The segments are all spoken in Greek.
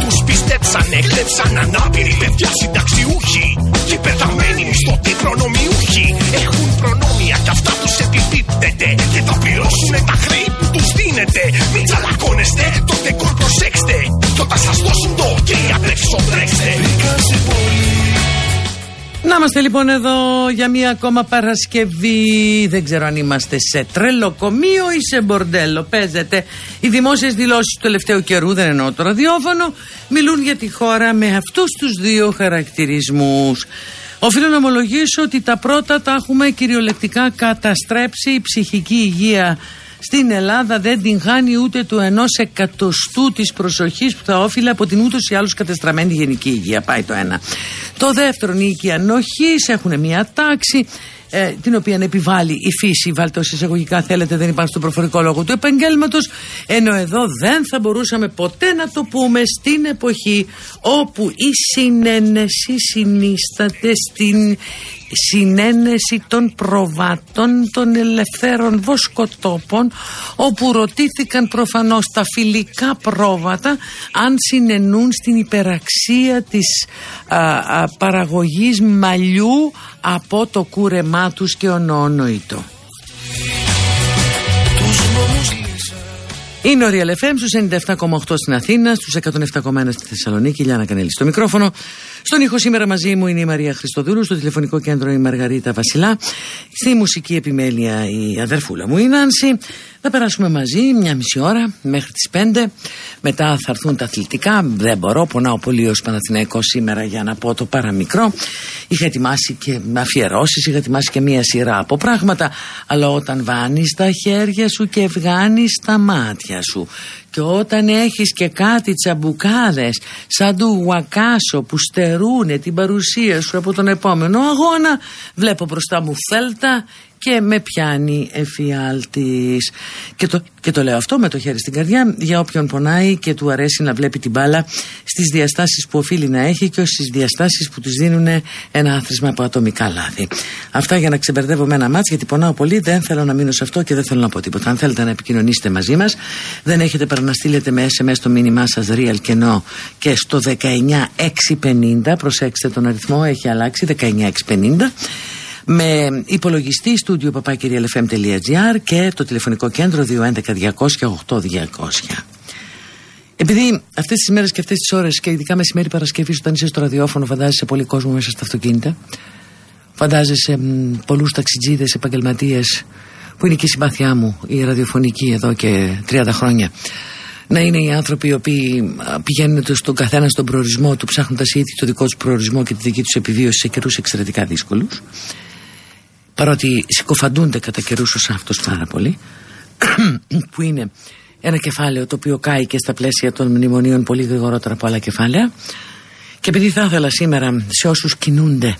τους πιστέψανε, κλέψαν ανάπηροι παιδιά συνταξιούχοι και πεθαμένοι μισθωτοί προνομιούχοι έχουν προνόμια κι αυτά τους επιπίπτεται και θα πληρώσουν τα χρή που τους δίνεται μην τσαλακώνεστε, το δεκόρ προσέξτε κι όταν σας δώσουν το ok τρέξω τρέξτε Να είμαστε λοιπόν εδώ για μία ακόμα Παρασκευή. Δεν ξέρω αν είμαστε σε τρελοκομείο ή σε μπορντέλο. Παίζεται. Οι δημόσιες δηλώσεις του τελευταίου καιρού, δεν εννοώ το ραδιόφωνο, μιλούν για τη χώρα με αυτούς τους δύο χαρακτηρισμούς. Οφείλω να ομολογήσω ότι τα πρώτα τα έχουμε κυριολεκτικά καταστρέψει. Η ψυχική υγεία στην Ελλάδα δεν την χάνει ούτε του ενός εκατοστού της προσοχής που θα όφιλε από την ούτως ή άλλως κατεστραμμένη γενική υγεία. Πάει το ένα. Το δεύτερο, οι οικιανοχεί έχουν μια τάξη ε, την οποία επιβάλλει η φύση, βάλτε όσοι εισαγωγικά θέλετε, δεν υπάρχει στον προφορικό λόγο του επαγγέλματος. Ενώ εδώ δεν θα μπορούσαμε ποτέ να το πούμε στην εποχή όπου η συνένεση συνίσταται στην συνένεση των προβάτων των ελευθέρων βοσκοτόπων όπου ρωτήθηκαν προφανώς τα φιλικά πρόβατα αν συνενούν στην υπεραξία της α, α, παραγωγής μαλλιού από το κούρεμά τους και ονόνοητο. Είναι ο Real FM στους 97,8 στην Αθήνα, στους 107,1 στη Θεσσαλονίκη. Λιάννα Κανέλη στο μικρόφωνο. Στον ήχο σήμερα μαζί μου είναι η Μαρία Χριστοδούλου, στο τηλεφωνικό κέντρο η Μαργαρίτα Βασιλά, στη μουσική επιμέλεια η αδερφούλα μου η Νάνση. Θα περάσουμε μαζί μια μισή ώρα μέχρι τις 5. Μετά θα έρθουν τα αθλητικά. Δεν μπορώ, πονάω πολύ ως Παναθηναϊκός σήμερα για να πω το παραμικρό. Είχα ετοιμάσει και αφιερώσεις, είχα ετοιμάσει και μια σειρά από πράγματα. Αλλά όταν βάνεις τα χέρια σου και βγάνεις τα μάτια σου και όταν έχεις και κάτι τσαμπουκάδες σαν του Γουακάσο που στερούνε την παρουσία σου από τον επόμενο αγώνα βλέπω μπροστά μου Θέλτα και με πιάνει εφιάλτης. Και το, και το λέω αυτό με το χέρι στην καρδιά για όποιον πονάει και του αρέσει να βλέπει την μπάλα στις διαστάσεις που οφείλει να έχει και στις διαστάσεις που τους δίνουν ένα άθροισμα από ατομικά λάθη. Αυτά για να ξεμπερδεύω με ένα μάτς γιατί πονάω πολύ δεν θέλω να μείνω σε αυτό και δεν θέλω να πω τίποτα. Αν θέλετε να επικοινωνήσετε μαζί μας δεν έχετε παρά να στείλετε με SMS το μήνυμά σας real και no και στο 19650 προσέξτε τον αριθμό έχει αλλάξει 19650 με υπολογιστή στούντιο papakirialfm.gr και το τηλεφωνικό κέντρο 211-200-8200. Επειδή αυτές τις μέρες και αυτές τις ώρες και ειδικά μεσημέρι Παρασκευής, όταν είσαι στο ραδιόφωνο, φαντάζεσαι πολύ κόσμο μέσα στα αυτοκίνητα. Φαντάζεσαι πολλούς ταξιτζίδες, επαγγελματίες, που είναι και η συμπάθειά μου, η ραδιοφωνική εδώ και 30 χρόνια. Να είναι οι άνθρωποι οι οποίοι πηγαίνουν στον καθένα στον προορισμό του, ψάχνοντας ήδη το δικό τους προορισμό και τη δική τους επιβίωση σε καιρούς εξαιρετικά δύσκολους παρότι συκοφαντούνται κατά καιρούς ως αυτός πάρα πολύ, που είναι ένα κεφάλαιο το οποίο κάει και στα πλαίσια των μνημονίων πολύ γρηγορότερα από άλλα κεφάλαια. Και επειδή θα ήθελα σήμερα σε όσους κινούνται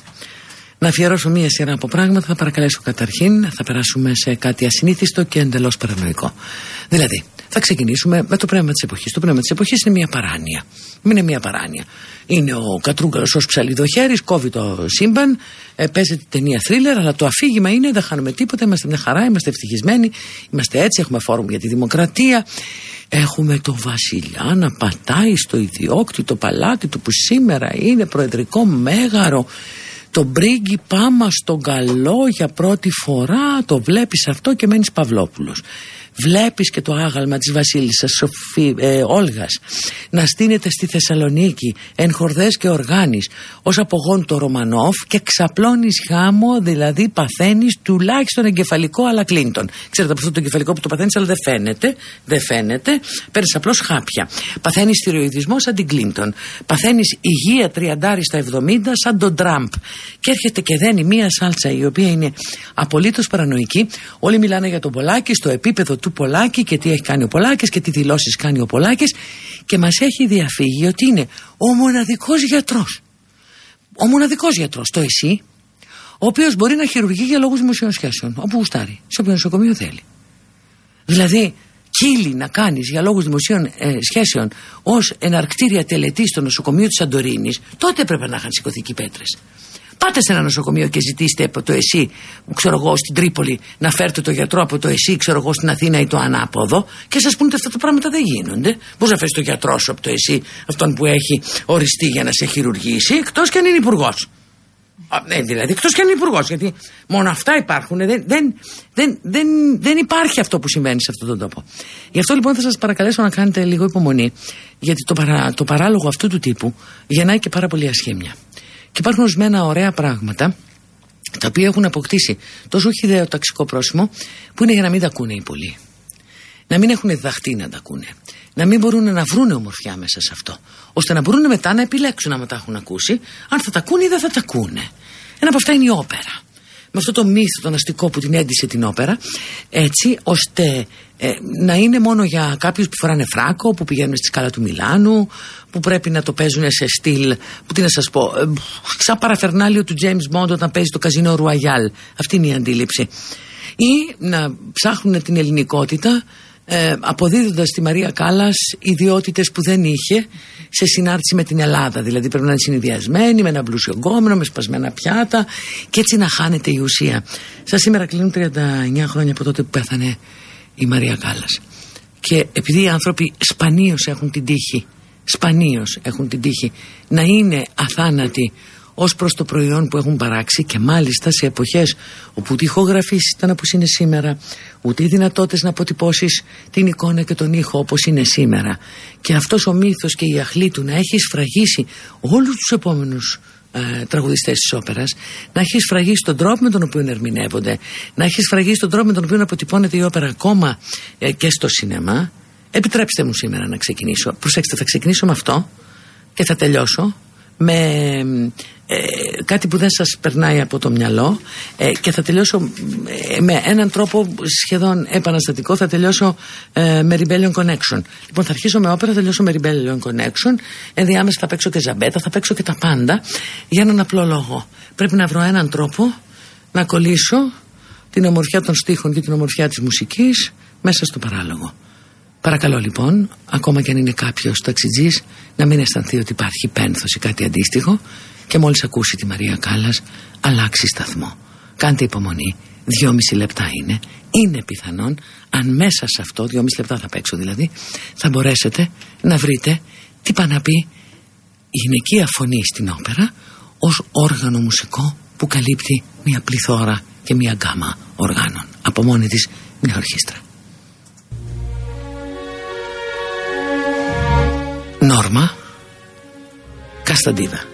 να αφιερώσω μία σειρά από πράγματα, θα παρακαλέσω καταρχήν, θα περάσουμε σε κάτι ασυνήθιστο και εντελώς παρανοϊκό. Δηλαδή, θα ξεκινήσουμε με το πνεύμα της εποχής. Το πνεύμα της εποχής είναι μια παράνοια. Είναι μια παράνοια. Είναι ο Κατρούγκαλος ως ψαλιδοχέρης, κόβει το σύμπαν, ε, παίζεται ταινία θρίλερ, αλλά το αφήγημα είναι δεν χάνουμε τίποτα, είμαστε μια χαρά, είμαστε ευτυχισμένοι, είμαστε έτσι, έχουμε φόρουμ για τη δημοκρατία. Έχουμε το βασιλιά να πατάει στο ιδιόκτητο παλάτι του που σήμερα είναι προεδρικό μέγαρο το πρίγκιπά μα στον καλό για πρώτη φορά το βλέπεις αυτό και μένεις Παυλόπουλος βλέπεις και το άγαλμα της βασίλισσας Σοφή, ε, Όλγας να στείνεται στη Θεσσαλονίκη εν χορδές και οργάνης ως απογόν το Ρωμανόφ και ξαπλώνεις γάμο δηλαδή παθαίνεις τουλάχιστον εγκεφαλικό αλλά κλίντον ξέρετε από αυτό το εγκεφαλικό που το παθαίνεις αλλά δεν φαίνεται δεν φαίνεται. Παίρνεις απλώς χάπια. Παθαίνεις θηροειδισμός σαν την κλίντον. Παθαίνεις υγεία τριαντάρι στα 70 σαν τον Τραμπ. Και έρχεται και δένει μία σάλτσα η οποία είναι απολύτως παρανοϊκή. Όλοι μιλάνε για τον Πολάκη στο επίπεδο του Πολάκη και τι έχει κάνει ο Πολάκης και τι δηλώσεις κάνει ο Πολάκης και μας έχει διαφύγει ότι είναι ο μοναδικός γιατρός. Ο μοναδικός γιατρός το εσύ ο οποίος μπορεί να χειρουργεί για λόγους δημοσίων σχέσεων όπου γουστάρει, σε όποιο νοσοκομείο θέλει. Δηλαδή κύλι να κάνεις για λόγους δημοσίων ε, σχέσεων ως εναρκτήρια τελετής στο νοσοκομείο της Σαντορίνης τότε έπρεπε να είχαν σηκωθεί και πέτρες Πάτε σε ένα νοσοκομείο και ζητήστε από το ΕΣΥ, ξέρω εγώ, στην Τρίπολη, να φέρετε το γιατρό από το ΕΣΥ, ξέρω εγώ, στην Αθήνα ή το ανάποδο και σας πούνε ότι αυτά τα πράγματα δεν γίνονται. Μπορεί να φέρεις το γιατρό σου από το ΕΣΥ, αυτόν που έχει οριστεί για να σε χειρουργήσει, εκτός και αν είναι υπουργός. Ναι, δηλαδή, εκτός και αν είναι υπουργός, γιατί μόνο αυτά υπάρχουν. Δεν, δεν, δεν, δεν, δεν υπάρχει αυτό που συμβαίνει σε αυτόν τον τόπο. Γι' αυτό λοιπόν θα σας παρακαλέσω να κάνετε λίγο υπομονή, γιατί το, παρά, το παράλογο αυτού του τύπου γεννάει και πάρα πολύ ασχήμια. Και υπάρχουν ορισμένα ωραία πράγματα τα οποία έχουν αποκτήσει τόσο χιδαίο ταξικό πρόσημο που είναι για να μην τα ακούνε οι πολλοί. Να μην έχουν διδαχτεί να τα ακούνε. Να μην μπορούν να βρουν ομορφιά μέσα σε αυτό. ώστε να μπορούν μετά να επιλέξουν να τα έχουν ακούσει, αν θα τα ακούνε ή δεν θα τα ακούνε. Ένα από αυτά είναι η όπερα με αυτό το μύθο τον αστικό που την έντυσε την όπερα έτσι ώστε ε, να είναι μόνο για κάποιους που φοράνε φράκο που πηγαίνουν στη σκάλα του Μιλάνου που πρέπει να το παίζουν σε στυλ που τι να σας πω ε, σαν παραφερνάλιο του James Bond όταν παίζει το καζίνο Ρουαγιάλ αυτή είναι η αντίληψη. Ή να ψάχνουν την ελληνικότητα ε, αποδίδοντας στη Μαρία Κάλλας ιδιότητες που δεν είχε σε συνάρτηση με την Ελλάδα. Δηλαδή πρέπει να είναι συνδυασμένη με ένα πλούσιο γκόμενο, με σπασμένα πιάτα και έτσι να χάνεται η ουσία. Σα σήμερα κλείνουν 39 χρόνια από τότε που πέθανε η Μαρία Κάλλας. Και επειδή οι άνθρωποι σπανίως έχουν την τύχη, σπανίως έχουν την τύχη να είναι αθάνατοι ως προς το προϊόν που έχουν παράξει και μάλιστα σε εποχές όπου ούτε ηχογραφήσεις ήταν όπως είναι σήμερα ούτε οι δυνατότητες να αποτυπώσεις την εικόνα και τον ήχο όπως είναι σήμερα. Και αυτός ο μύθος και η αχλή του να έχει σφραγίσει όλους τους επόμενους ε, τραγουδιστές της όπερας να έχει σφραγίσει τον τρόπο με τον οποίο ερμηνεύονται να έχει σφραγίσει τον τρόπο με τον οποίο αποτυπώνεται η όπερα ακόμα ε, και στο σινεμά. Επιτρέψτε μου σήμερα να ξεκινήσω. Προσέξτε θα ξεκινήσω με αυτό και θα τελειώσω με ε, κάτι που δεν σας περνάει από το μυαλό ε, και θα τελειώσω ε, με έναν τρόπο σχεδόν επαναστατικό θα τελειώσω με Rebellion Connection. Λοιπόν θα αρχίσω με όπερα θα τελειώσω με Rebellion Connection. Ενδιάμεσα θα παίξω και ζαμπέτα θα παίξω και τα πάντα. Για έναν απλό λόγο. Πρέπει να βρω έναν τρόπο να κολλήσω την ομορφιά των στίχων και την ομορφιά της μουσικής μέσα στο παράλογο Παρακαλώ λοιπόν, ακόμα και αν είναι κάποιος ταξιτζής, να μην αισθανθεί ότι υπάρχει πένθος ή κάτι αντίστοιχο και μόλις ακούσει τη Μαρία Κάλλας, αλλάξει σταθμό. Κάντε υπομονή. Δυόμιση λεπτά είναι. Είναι πιθανόν, αν μέσα σε αυτό, δυόμιση λεπτά θα παίξω δηλαδή, θα μπορέσετε να βρείτε τι πάει να πει η γυναικεία φωνή στην όπερα ως όργανο μουσικό που καλύπτει μια πληθώρα και μια γκάμα οργάνων. Από μόνη της μια ορχήστρα. Νόρμα Κασταντίνα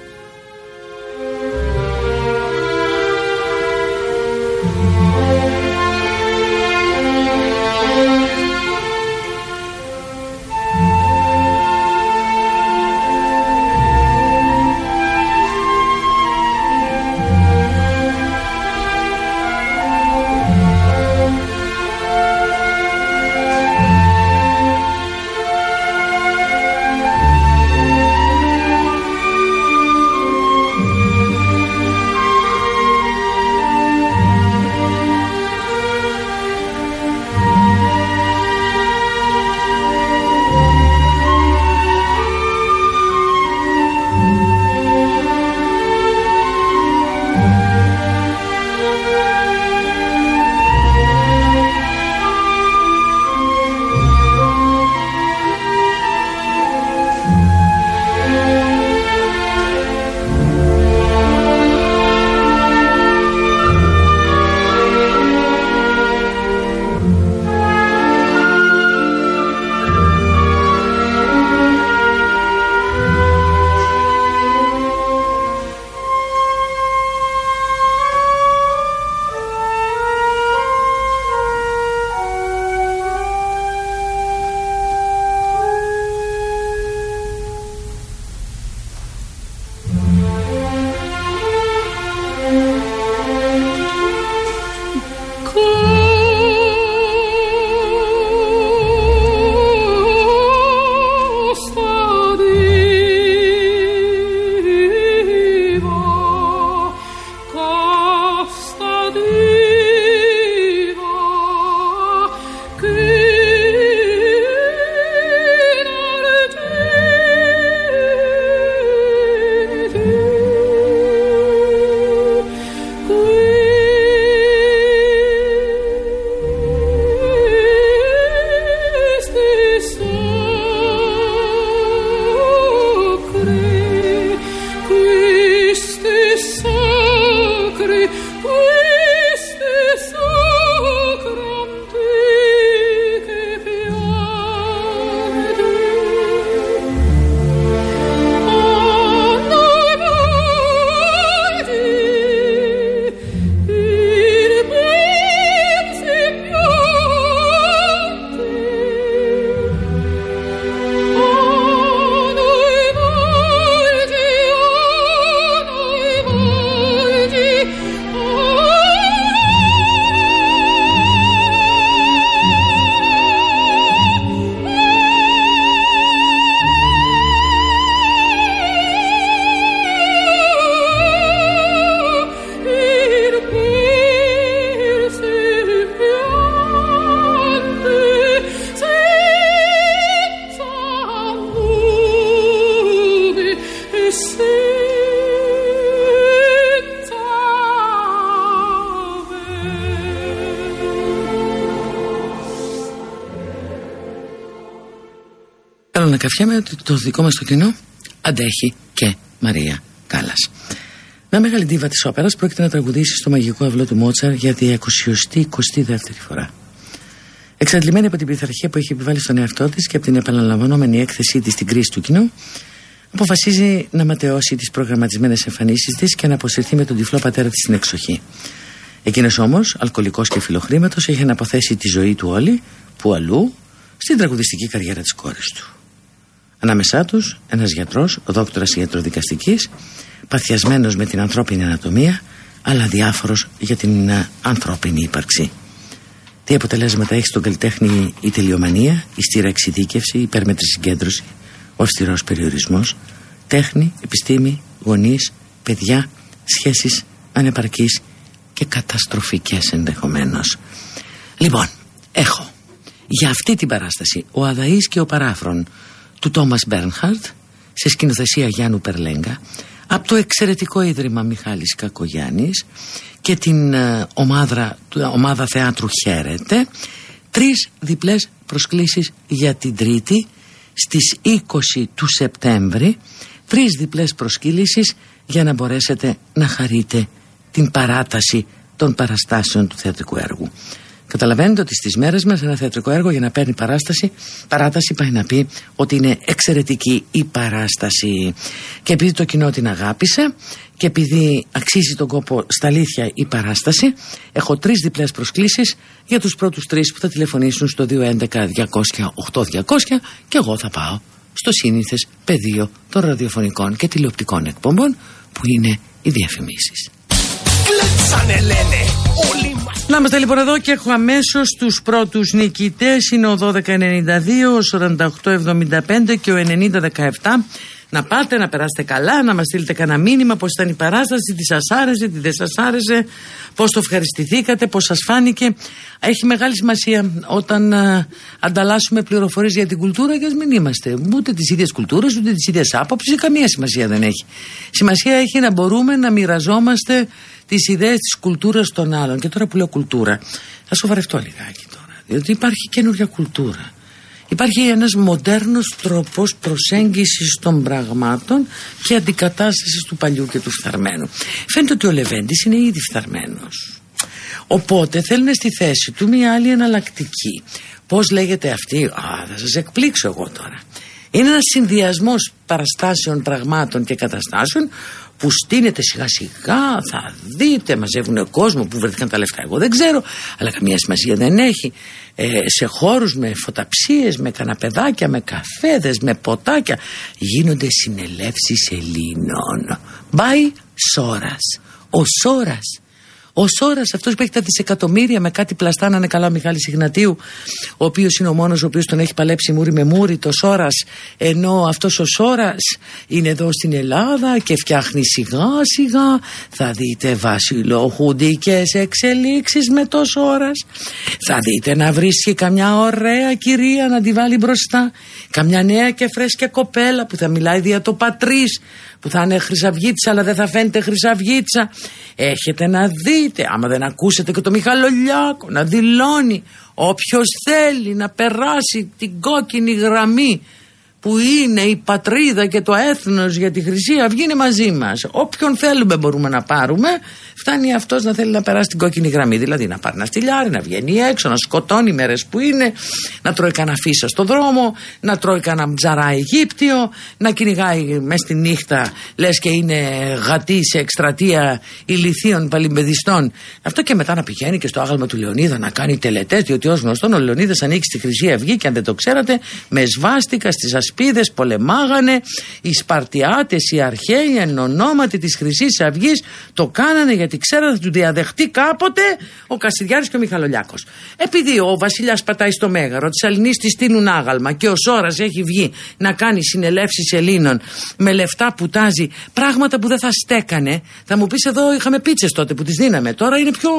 Θέλω να καφιέμαι ότι το δικό μας το κοινό αντέχει και Μαρία Κάλλας. Μια μεγάλη ντίβα της όπερας πρόκειται να τραγουδήσει στο μαγικό αυλό του Μότσαρ για τη 20η-22η φορά. Εξαντλημένη από την πειθαρχία που έχει επιβάλει στον εαυτό της και από την επαναλαμβανόμενη έκθεσή της στην κρίση του κοινού, αποφασίζει να ματαιώσει τις προγραμματισμένες εμφανίσεις της και να αποσυρθεί με τον τυφλό πατέρα της στην εξοχή. Εκείνος όμως, αλκοολικός και φιλοχρήματος, έχει αναποθέσει τη ζωή του όλη, που αλλού, στην τραγουδιστική καριέρα της κόρης του. Ανάμεσά τους, ένας γιατρός, ο δόκτωρας ιατροδικαστικής, παθιασμένος με την ανθρώπινη ανατομία, αλλά διάφορος για την ε, ανθρώπινη ύπαρξη. Τι αποτελέσματα έχει στον καλλιτέχνη η τελειομανία, η στήρα εξειδίκευση, η υπέρμετρη συγκέντρωση, ο αυστηρός περιορισμός, τέχνη, επιστήμη, γονείς, παιδιά, σχέσεις ανεπαρκείς και καταστροφικές ενδεχομένως. Λοιπόν, έχω για αυτή την παράσταση ο Αδαής και ο Παράφρον του Τόμας Μπέρνχαρτ σε σκηνοθεσία Γιάννου Περλέγκα από το εξαιρετικό Ίδρυμα Μιχάλης Κακογιάννης και την ε, ομάδα, ομάδα θεάτρου Χαίρετε τρεις διπλές προσκλήσεις για την Τρίτη στις 20 του Σεπτέμβρη τρεις διπλές προσκλήσεις για να μπορέσετε να χαρείτε την παράταση των παραστάσεων του θεατρικού έργου. Καταλαβαίνετε ότι στις μέρες μας ένα θεατρικό έργο για να παίρνει παράσταση, παράταση πάει να πει ότι είναι εξαιρετική η παράσταση. Και επειδή το κοινό την αγάπησε και επειδή αξίζει τον κόπο στα αλήθεια η παράσταση, έχω τρεις διπλές προσκλήσεις για τους πρώτους τρεις που θα τηλεφωνήσουν στο 211 200 8200 και εγώ θα πάω στο σύνηθες πεδίο των ραδιοφωνικών και τηλεοπτικών εκπομπών που είναι οι διαφημίσεις. Να είμαστε λοιπόν εδώ και έχω αμέσως τους πρώτους νικητές. Είναι ο 1292, ο 4875 και ο 9017. Να πάτε, να περάσετε καλά, να μας στείλετε κανένα μήνυμα πώς ήταν η παράσταση, τι σας άρεσε, τι δεν σας άρεσε, πώς το ευχαριστηθήκατε, πώς σας φάνηκε. Έχει μεγάλη σημασία όταν α, ανταλλάσσουμε πληροφορίες για την κουλτούρα και α μην είμαστε ούτε της ίδιας κουλτούρας, ούτε της ίδιας άποψης, καμία σημασία δεν έχει. Σημασία έχει να μπορούμε να μοιραζόμαστε τις ιδέες της κουλτούρας των άλλων. Και τώρα που λέω κουλτούρα, θα σοβαρευτώ λιγάκι τώρα. Διότι υπάρχει καινούργια κουλτούρα. Υπάρχει ένας μοντέρνος τρόπος προσέγγισης των πραγμάτων και αντικατάστασης του παλιού και του φθαρμένου. Φαίνεται ότι ο Λεβέντης είναι ήδη φθαρμένος. Οπότε θέλουν στη θέση του μια άλλη εναλλακτική. Πώς λέγεται αυτή, α, θα σας εκπλήξω εγώ τώρα. Είναι ένας συνδυασμός παραστάσεων, πραγμάτων και καταστάσεων που στείνεται σιγά σιγά, θα δείτε, μαζεύουν κόσμο που βρεθήκαν τα λεφτά. Εγώ δεν ξέρω, αλλά καμία σημασία δεν έχει. Ε, σε χώρους με φωταψίες, με καναπεδάκια, με καφέδες, με ποτάκια γίνονται συνελεύσεις Ελλήνων. Μπάει Σόρας. Ο Σόρας ο Σόρας, αυτός που έχει τα δισεκατομμύρια με κάτι πλαστά, να είναι καλά ο Μιχάλη Ιγνατίου, ο οποίος είναι ο μόνος ο οποίος τον έχει παλέψει μούρι με μούρι, το Σόρας, ενώ αυτός ο Σόρας είναι εδώ στην Ελλάδα και φτιάχνει σιγά σιγά. Θα δείτε βασιλοχουντικέ εξελίξεις με το Σόρας. Θα δείτε να βρίσκει καμιά ωραία κυρία να τη βάλει μπροστά. Καμιά νέα και φρέσκια κοπέλα που θα μιλάει δια το πατρίς που θα είναι χρυσαυγίτσα αλλά δεν θα φαίνεται χρυσαυγίτσα έχετε να δείτε άμα δεν ακούσετε και το Μιχαλολιάκο να δηλώνει όποιος θέλει να περάσει την κόκκινη γραμμή που είναι η πατρίδα και το έθνος για τη Χρυσή Αυγή είναι μαζί μας. Όποιον θέλουμε μπορούμε να πάρουμε, φτάνει αυτός να θέλει να περάσει την κόκκινη γραμμή. Δηλαδή να πάρει ένα στυλιάρι, να βγαίνει έξω, να σκοτώνει μέρες που είναι, να τρώει κανένα φύσα στο δρόμο, να τρώει κανένα ψαρά Αιγύπτιο, να κυνηγάει μέσα στη νύχτα, λες και είναι γατή σε εκστρατεία ηλιθίων παλιμπεδιστών. Αυτό και μετά να πηγαίνει και στο άγαλμα του Λεωνίδα να κάνει τελετές, διότι ως γνωστόν ο Λεωνίδας ανήκει στη Χρυσή Αυγή και αν δεν το ξέρατε, με σβάστηκα στις ασπίδες πολεμάγανε, οι Σπαρτιάτες, οι αρχαίοι εν ονόματι της χρυσής αυγής το κάνανε γιατί ξέρανε θα του διαδεχτεί κάποτε ο Καστιδιάρης και ο Μιχαλολιάκος. Επειδή ο βασιλιάς πατάει στο μέγαρο, της Αλληνή της στείλουν άγαλμα και ο Σόρας έχει βγει να κάνει συνελεύσεις Ελλήνων με λεφτά που τάζει πράγματα που δεν θα στέκανε. Θα μου πεις εδώ είχαμε πίτσες τότε που τις δίναμε. Τώρα είναι πιο...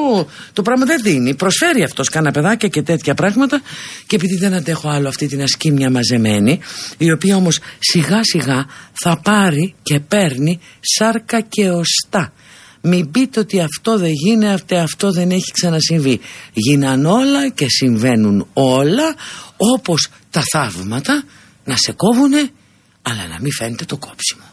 το πράγμα δεν δίνει. Προσφέρει αυτός κανένα παιδάκια και τέτοια πράγματα και επειδή δεν αντέχω άλλο αυτή την ασκήμια μαζεμένη η οποία όμως σιγά σιγά θα πάρει και παίρνει σάρκα και οστά μην πείτε ότι αυτό δεν γίνεται, αυτό δεν έχει ξανασυμβεί. Γίναν όλα και συμβαίνουν όλα όπως τα θαύματα να σε κόβουνε αλλά να μην φαίνεται το κόψιμο.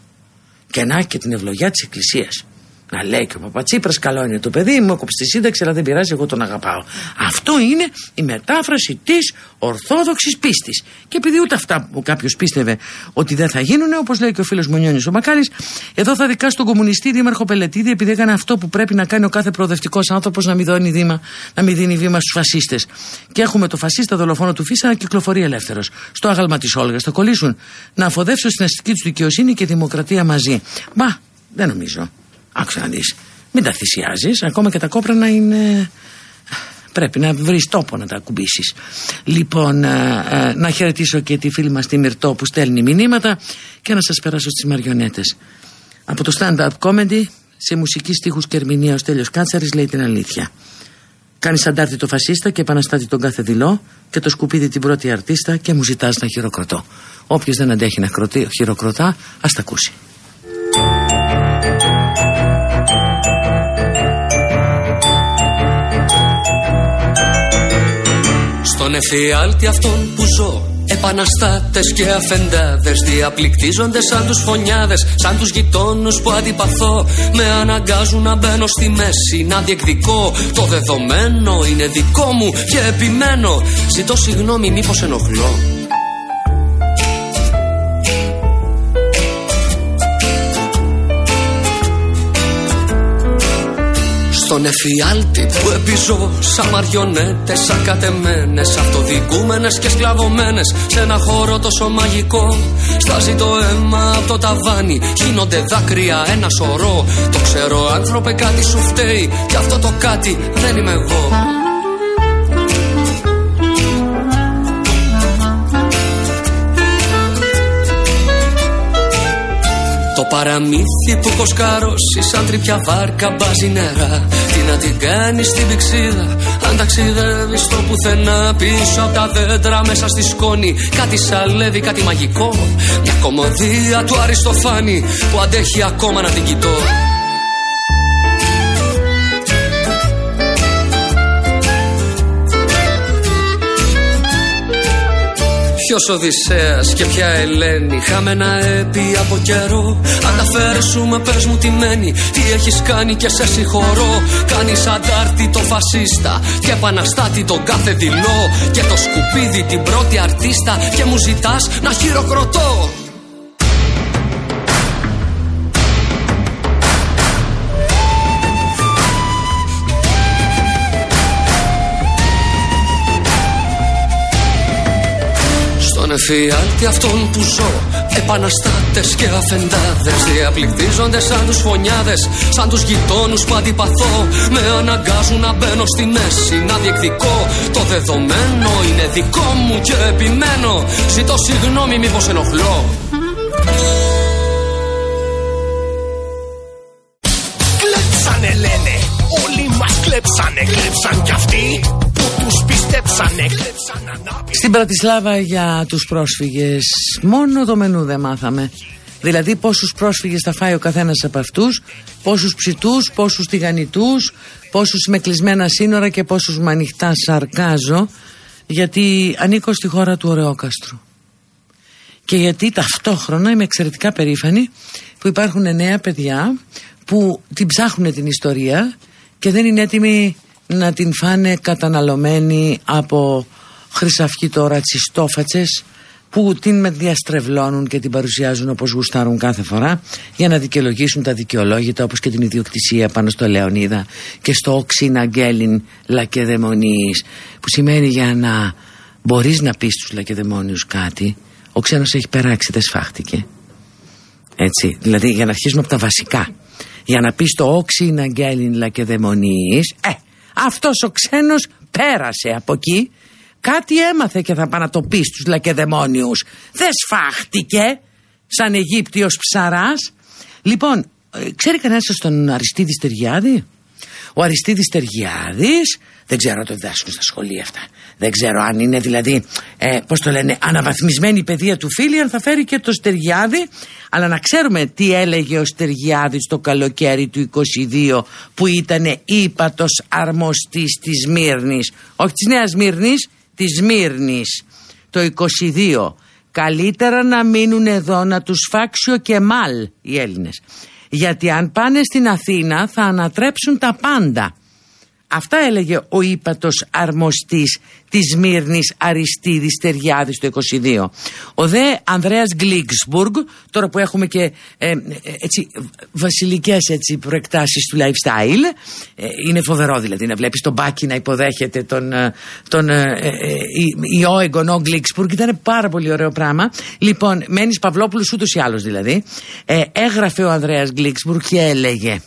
Και να και την ευλογιά της Εκκλησίας. Να λέει και ο Παπατσίπρας, καλό είναι το παιδί, μου έκοψε τη σύνταξη, αλλά δεν πειράζει, εγώ τον αγαπάω. Αυτό είναι η μετάφραση της ορθόδοξης πίστης. Και επειδή ούτε αυτά που κάποιος πίστευε ότι δεν θα γίνουν, όπως λέει και ο φίλος μου Νιόνι ο Μακάλη, εδώ θα δικάσει τον κομμουνιστή Δήμαρχο Πελετήδη, επειδή έκανε αυτό που πρέπει να κάνει ο κάθε προοδευτικός άνθρωπος, να μην δίνει βήμα, να μην δίνει βήμα στους φασίστες. Και έχουμε το φασίστα δολοφόνο του Φίσα να κυκλοφορεί ελεύθερος. Στο άγαλμα της Όλγας θα κολλήσουν. Να αφοδεύσουν στην αστική τους δικαιοσύνη και δημοκρατία μαζί. Μα δεν νομίζω. Άκουσα να δεις. Μην τα θυσιάζεις, ακόμα και τα κόπρανα είναι... Πρέπει να βρεις τόπο να τα ακουμπήσεις. Λοιπόν, ε, ε, να χαιρετήσω και τη φίλη μας τη Μυρτό που στέλνει μηνύματα και να σας περάσω στις μαριονέτες. Από το stand-up comedy σε μουσική στίχους και ερμηνεία ο Στέλιος Κάτσαρης λέει την αλήθεια. Κάνεις αντάρτη το φασίστα και επαναστάτη τον κάθε δηλό και το σκουπίδι την πρώτη αρτίστα και μου ζητάς να χειροκροτώ. Όποιος δεν αντέχει να χειροκροτά, ας τα ακούσει. Στον εφιάλτη αυτόν που ζω. Επαναστάτες και αφεντάδες Διαπληκτίζονται σαν τους φωνιάδες Σαν τους γειτόνους που αντιπαθώ. Με αναγκάζουν να μπαίνω στη μέση Να διεκδικώ. Το δεδομένο είναι δικό μου Και επιμένω. Ζητώ συγγνώμη μήπως ενοχλώ Στον εφιάλτη που επιζώ Σαν μαριονέτες, σαν κατεμένες Αυτοδικούμενες και σκλαβωμένες. Σε ένα χώρο τόσο μαγικό Στάζει το αίμα από το ταβάνι. Γίνονται δάκρυα ένα σωρό. Το ξέρω άνθρωπε κάτι σου φταίει. Κι αυτό το κάτι δεν είμαι εγώ Το παραμύθι που κοσκαρώσει σαν τρυπιά βάρκα μπάζει νερά. Τι να την κάνεις στην πηξίδα αν ταξιδεύεις στο πουθενά. Πίσω από τα δέντρα μέσα στη σκόνη Κάτι σαλεύει, κάτι μαγικό. Μια κομμωδία του Αριστοφάνη Που αντέχει ακόμα να την κοιτώ Ποιος Οδυσσέας και ποια Ελένη; Χάμενα έπι από καιρό. Αν τα φέρεσουμε πες μου τι μένει. Τι έχεις κάνει και σε συγχωρώ. Κάνεις αντάρτη το φασίστα Και επαναστάτη τον κάθε δειλό. Και το σκουπίδι την πρώτη αρτίστα Και μου ζητάς να χειροκροτώ εφιάλτη αυτών που ζω Επαναστάτες και αφεντάδες Διαπληκτίζονται σαν τους φωνιάδες Σαν τους γειτόνους που αντιπαθώ. Με αναγκάζουν να μπαίνω στη μέση Να διεκδικώ. Το δεδομένο είναι δικό μου και επιμένω. Ζητώ συγγνώμη μήπως ενοχλώ Πρατισλάβα για τους πρόσφυγες μόνο το μενού δεν μάθαμε. Δηλαδή πόσους πρόσφυγες θα φάει ο καθένας από αυτούς, πόσους ψητούς, πόσους τηγανιτούς, πόσους με κλεισμένα σύνορα και πόσους με ανοιχτά σαρκάζω, γιατί ανήκω στη χώρα του Ωρεόκαστρου. Και γιατί ταυτόχρονα είμαι εξαιρετικά περήφανη που υπάρχουν νέα παιδιά που την ψάχνουν την ιστορία και δεν είναι έτοιμοι να την φάνε καταναλωμένη από χρυσαυγή τώρα τσιστόφατσες που την με διαστρεβλώνουν και την παρουσιάζουν όπως γουστάρουν κάθε φορά για να δικαιολογήσουν τα δικαιολόγητα όπως και την ιδιοκτησία πάνω στο Λεωνίδα και στο οξύνα γκέλιν λακεδαιμονίης που σημαίνει για να μπορείς να πεις στους λακεδαιμόνιους κάτι ο ξένος έχει περάξει δεν σφάχτηκε. Έτσι δηλαδή για να αρχίσουμε από τα βασικά για να πεις το οξύνα γκέλιν λακεδαιμονίης ε αυτός ο ξένος πέρασε από εκεί κάτι έμαθε και θα πάει να το πεις στους λακεδαιμόνιους δεν σφάχτηκε σαν Αιγύπτιος ψαράς λοιπόν ε, ξέρει κανένας τον Αριστίδη Στεργιάδη; Ο Αριστίδης Στεργιάδης Δεν ξέρω αν το διδάσκουν στα σχολεία αυτά. Δεν ξέρω αν είναι δηλαδή, ε, πώς το λένε, αναβαθμισμένη η παιδεία του φίλη, αν θα φέρει και το Στεργιάδη. Αλλά να ξέρουμε τι έλεγε ο Στεργιάδης το καλοκαίρι του 22 που ήταν ύπατος αρμοστής της Μύρνης. Όχι της Νέας Μύρνης, της Μύρνης. Το 22. Καλύτερα να μείνουν εδώ να τους φάξει ο Κεμάλ οι Έλληνες. Γιατί αν πάνε στην Αθήνα θα ανατρέψουν τα πάντα. Αυτά έλεγε ο ύπατος αρμοστής της Μύρνης Αριστίδης Τεριάδης το 22. Ο δε Ανδρέας Γκλίξμπουργκ, τώρα που έχουμε και ε, έτσι, βασιλικές έτσι, προεκτάσεις του lifestyle, ε, είναι φοβερό δηλαδή να βλέπεις τον Μπάκη να υποδέχεται τον, ε, τον ε, ε, ιό εγγονό Γκλίξμπουργκ, ήταν πάρα πολύ ωραίο πράγμα. Λοιπόν, μένεις Παυλόπουλος ούτως ή άλλως δηλαδή, έγραφε ο Ανδρέας Γκλίξμπουργκ και έλεγε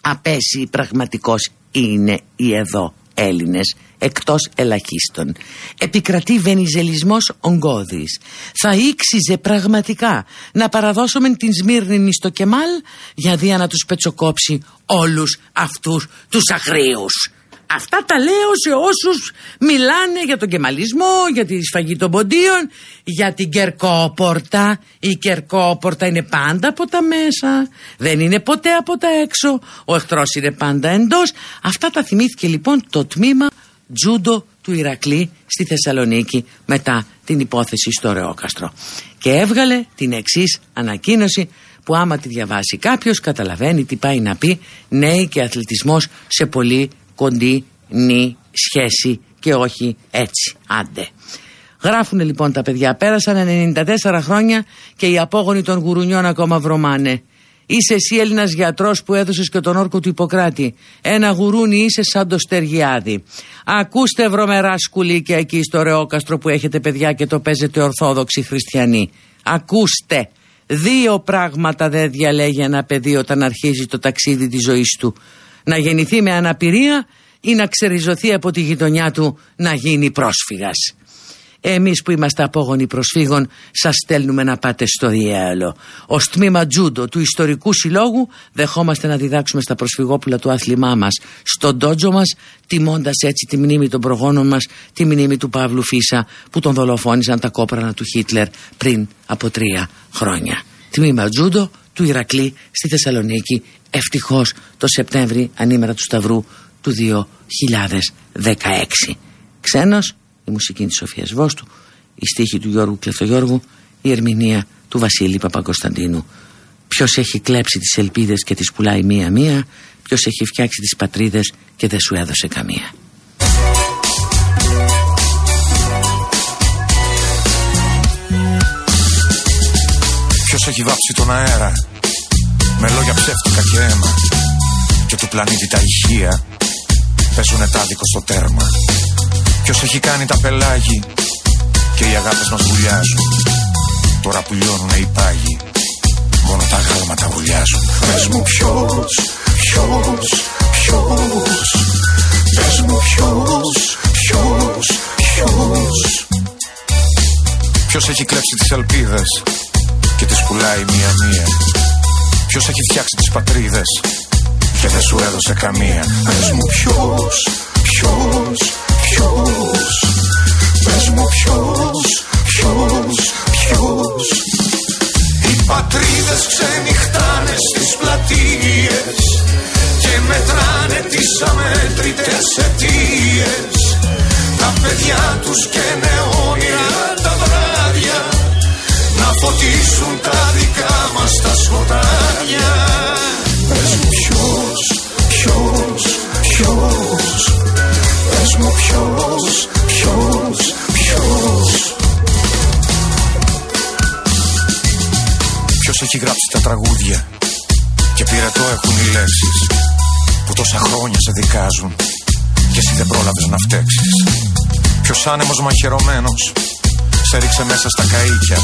απέσει πραγματικός είναι οι εδώ Έλληνες εκτός ελαχίστων. Επικρατεί βενιζελισμός ογκώδης. Θα ήξιζε πραγματικά να παραδώσουμε την Σμύρνη στο Κεμάλ για δια να τους πετσοκόψει όλους αυτούς τους αγρίους. Αυτά τα λέω σε όσους μιλάνε για τον κεμαλισμό, για τη σφαγή των ποντίων, για την κερκόπορτα. Η κερκόπορτα είναι πάντα από τα μέσα, δεν είναι ποτέ από τα έξω. Ο εχθρός είναι πάντα εντός. Αυτά τα θυμήθηκε λοιπόν το τμήμα τζούντο του Ηρακλή στη Θεσσαλονίκη μετά την υπόθεση στο Ρεόκαστρο. Και έβγαλε την εξής ανακοίνωση που άμα τη διαβάσει κάποιος καταλαβαίνει τι πάει να πει νέοι και αθλητισμός σε πολύ κοντή νη σχέση και όχι έτσι. Άντε. Γράφουν λοιπόν τα παιδιά. Πέρασαν 94 χρόνια και οι απόγονοι των γουρουνιών ακόμα βρωμάνε. Είσαι εσύ Έλληνας γιατρός που έδωσες και τον όρκο του Ιπποκράτη. Ένα γουρούνι είσαι σαν το Στεργιάδη. Ακούστε βρωμερά σκουλίκια εκεί στο Ρεόκαστρο που έχετε παιδιά και το παίζετε Ορθόδοξοι Χριστιανοί. Ακούστε. Δύο πράγματα δεν διαλέγει ένα παιδί όταν αρχίζει το ταξίδι της ζωής του. Να γεννηθεί με αναπηρία ή να ξεριζωθεί από τη γειτονιά του να γίνει πρόσφυγας. Εμείς που είμαστε απόγονοι προσφύγων σας στέλνουμε να πάτε στο διέλο. Ω τμήμα τζούντο του Ιστορικού Συλλόγου δεχόμαστε να διδάξουμε στα προσφυγόπουλα του άθλημά μας στον τότζο μας τιμώντας έτσι τη μνήμη των προγόνων μας τη μνήμη του Παύλου Φίσα που τον δολοφόνησαν τα κόπρανα του Χίτλερ πριν από τρία χρόνια. Τμήμα τζούντο του Ηρακλή στη Θεσσαλονίκη ευτυχώς το Σεπτέμβρη ανήμερα του Σταυρού του 2016. Ξένος, η μουσική της Σοφίας Βόστου, η στίχη του Γιώργου Κλεφτογιώργου, η ερμηνεία του Βασίλη Παπακοσταντίνου. Ποιος έχει κλέψει τις ελπίδες και τις πουλάει μία-μία, ποιος έχει φτιάξει τις πατρίδες και δεν σου έδωσε καμία. Ποιος έχει βάψει τον αέρα; Με λόγια ψεύτικα και αίμα και του πλανήτη τα ηχεία Παίζουνε τάδικο στο τέρμα. Ποιος έχει κάνει τα πελάγι Και οι αγάπες μας βουλιάζουν. Τώρα που λιώνουνε οι πάγοι Μόνο τα γάλματα βουλιάζουν. Πες μου ποιος, ποιος, ποιος. Πες μου ποιος, ποιος, ποιος. Ποιος έχει κλέψει τις ελπίδες Και τις πουλάει μία-μία Ποιος έχει φτιάξει τις πατρίδες; Και δεν σου έδωσε καμία. Πες μου ποιος, ποιος, ποιος. Πες μου ποιος, ποιος, ποιος. Οι πατρίδες ξενυχτάνε στις πλατείες Και μετράνε τις αμέτρητες αιτίες. Τα παιδιά τους και αιώνια τα βράδια. Να φωτίσουν τα δικά μας τα σκοτάδια. Πες μου ποιος, ποιος, ποιος. Πες μου ποιος, ποιος, ποιος. Ποιος έχει γράψει τα τραγούδια Και πυρετό έχουν οι λέξεις Που τόσα χρόνια σε δικάζουν Και εσύ δεν πρόλαβες να φταίξεις. Ποιος άνεμος μαχαιρωμένος Σε ρίξε μέσα στα καΐκια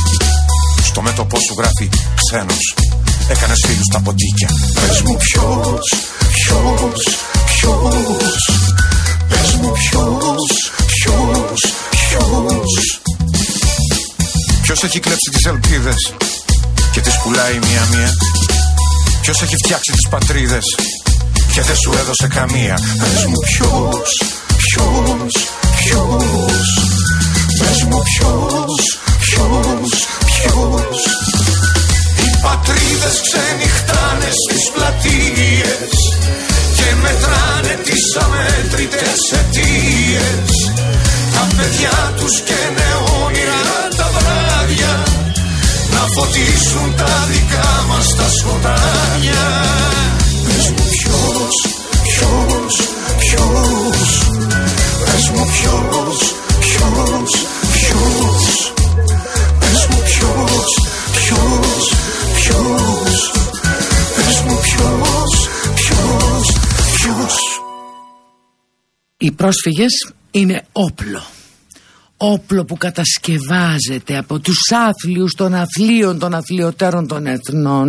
Στο μέτωπό σου γράφει ξένος Έκανες φίλους στα ποντίκια. Πες μου ποιος, ποιος, ποιος. Πες μου ποιος, ποιος, ποιος. Ποιος έχει κλέψει τις ελπίδες και τις πουλάει μία-μία. Ποιος έχει φτιάξει τις πατρίδες και δεν σου έδωσε καμία; Πες μου ποιος, ποιος, ποιος Πες μου ποιος, ποιος, ποιος. Οι πατρίδες ξενυχτάνε στις πλατείες Και μετράνε τις αμέτρητες αιτίες. Τα παιδιά τους και όνειρα τα βράδια Να φωτίσουν τα δικά μας τα σκοτάδια. Πες μου ποιος, ποιος, ποιος πρόσφυγες είναι όπλο. Όπλο που κατασκευάζεται από τους άθλιους των αθλίων των αθλιωτέρων των εθνών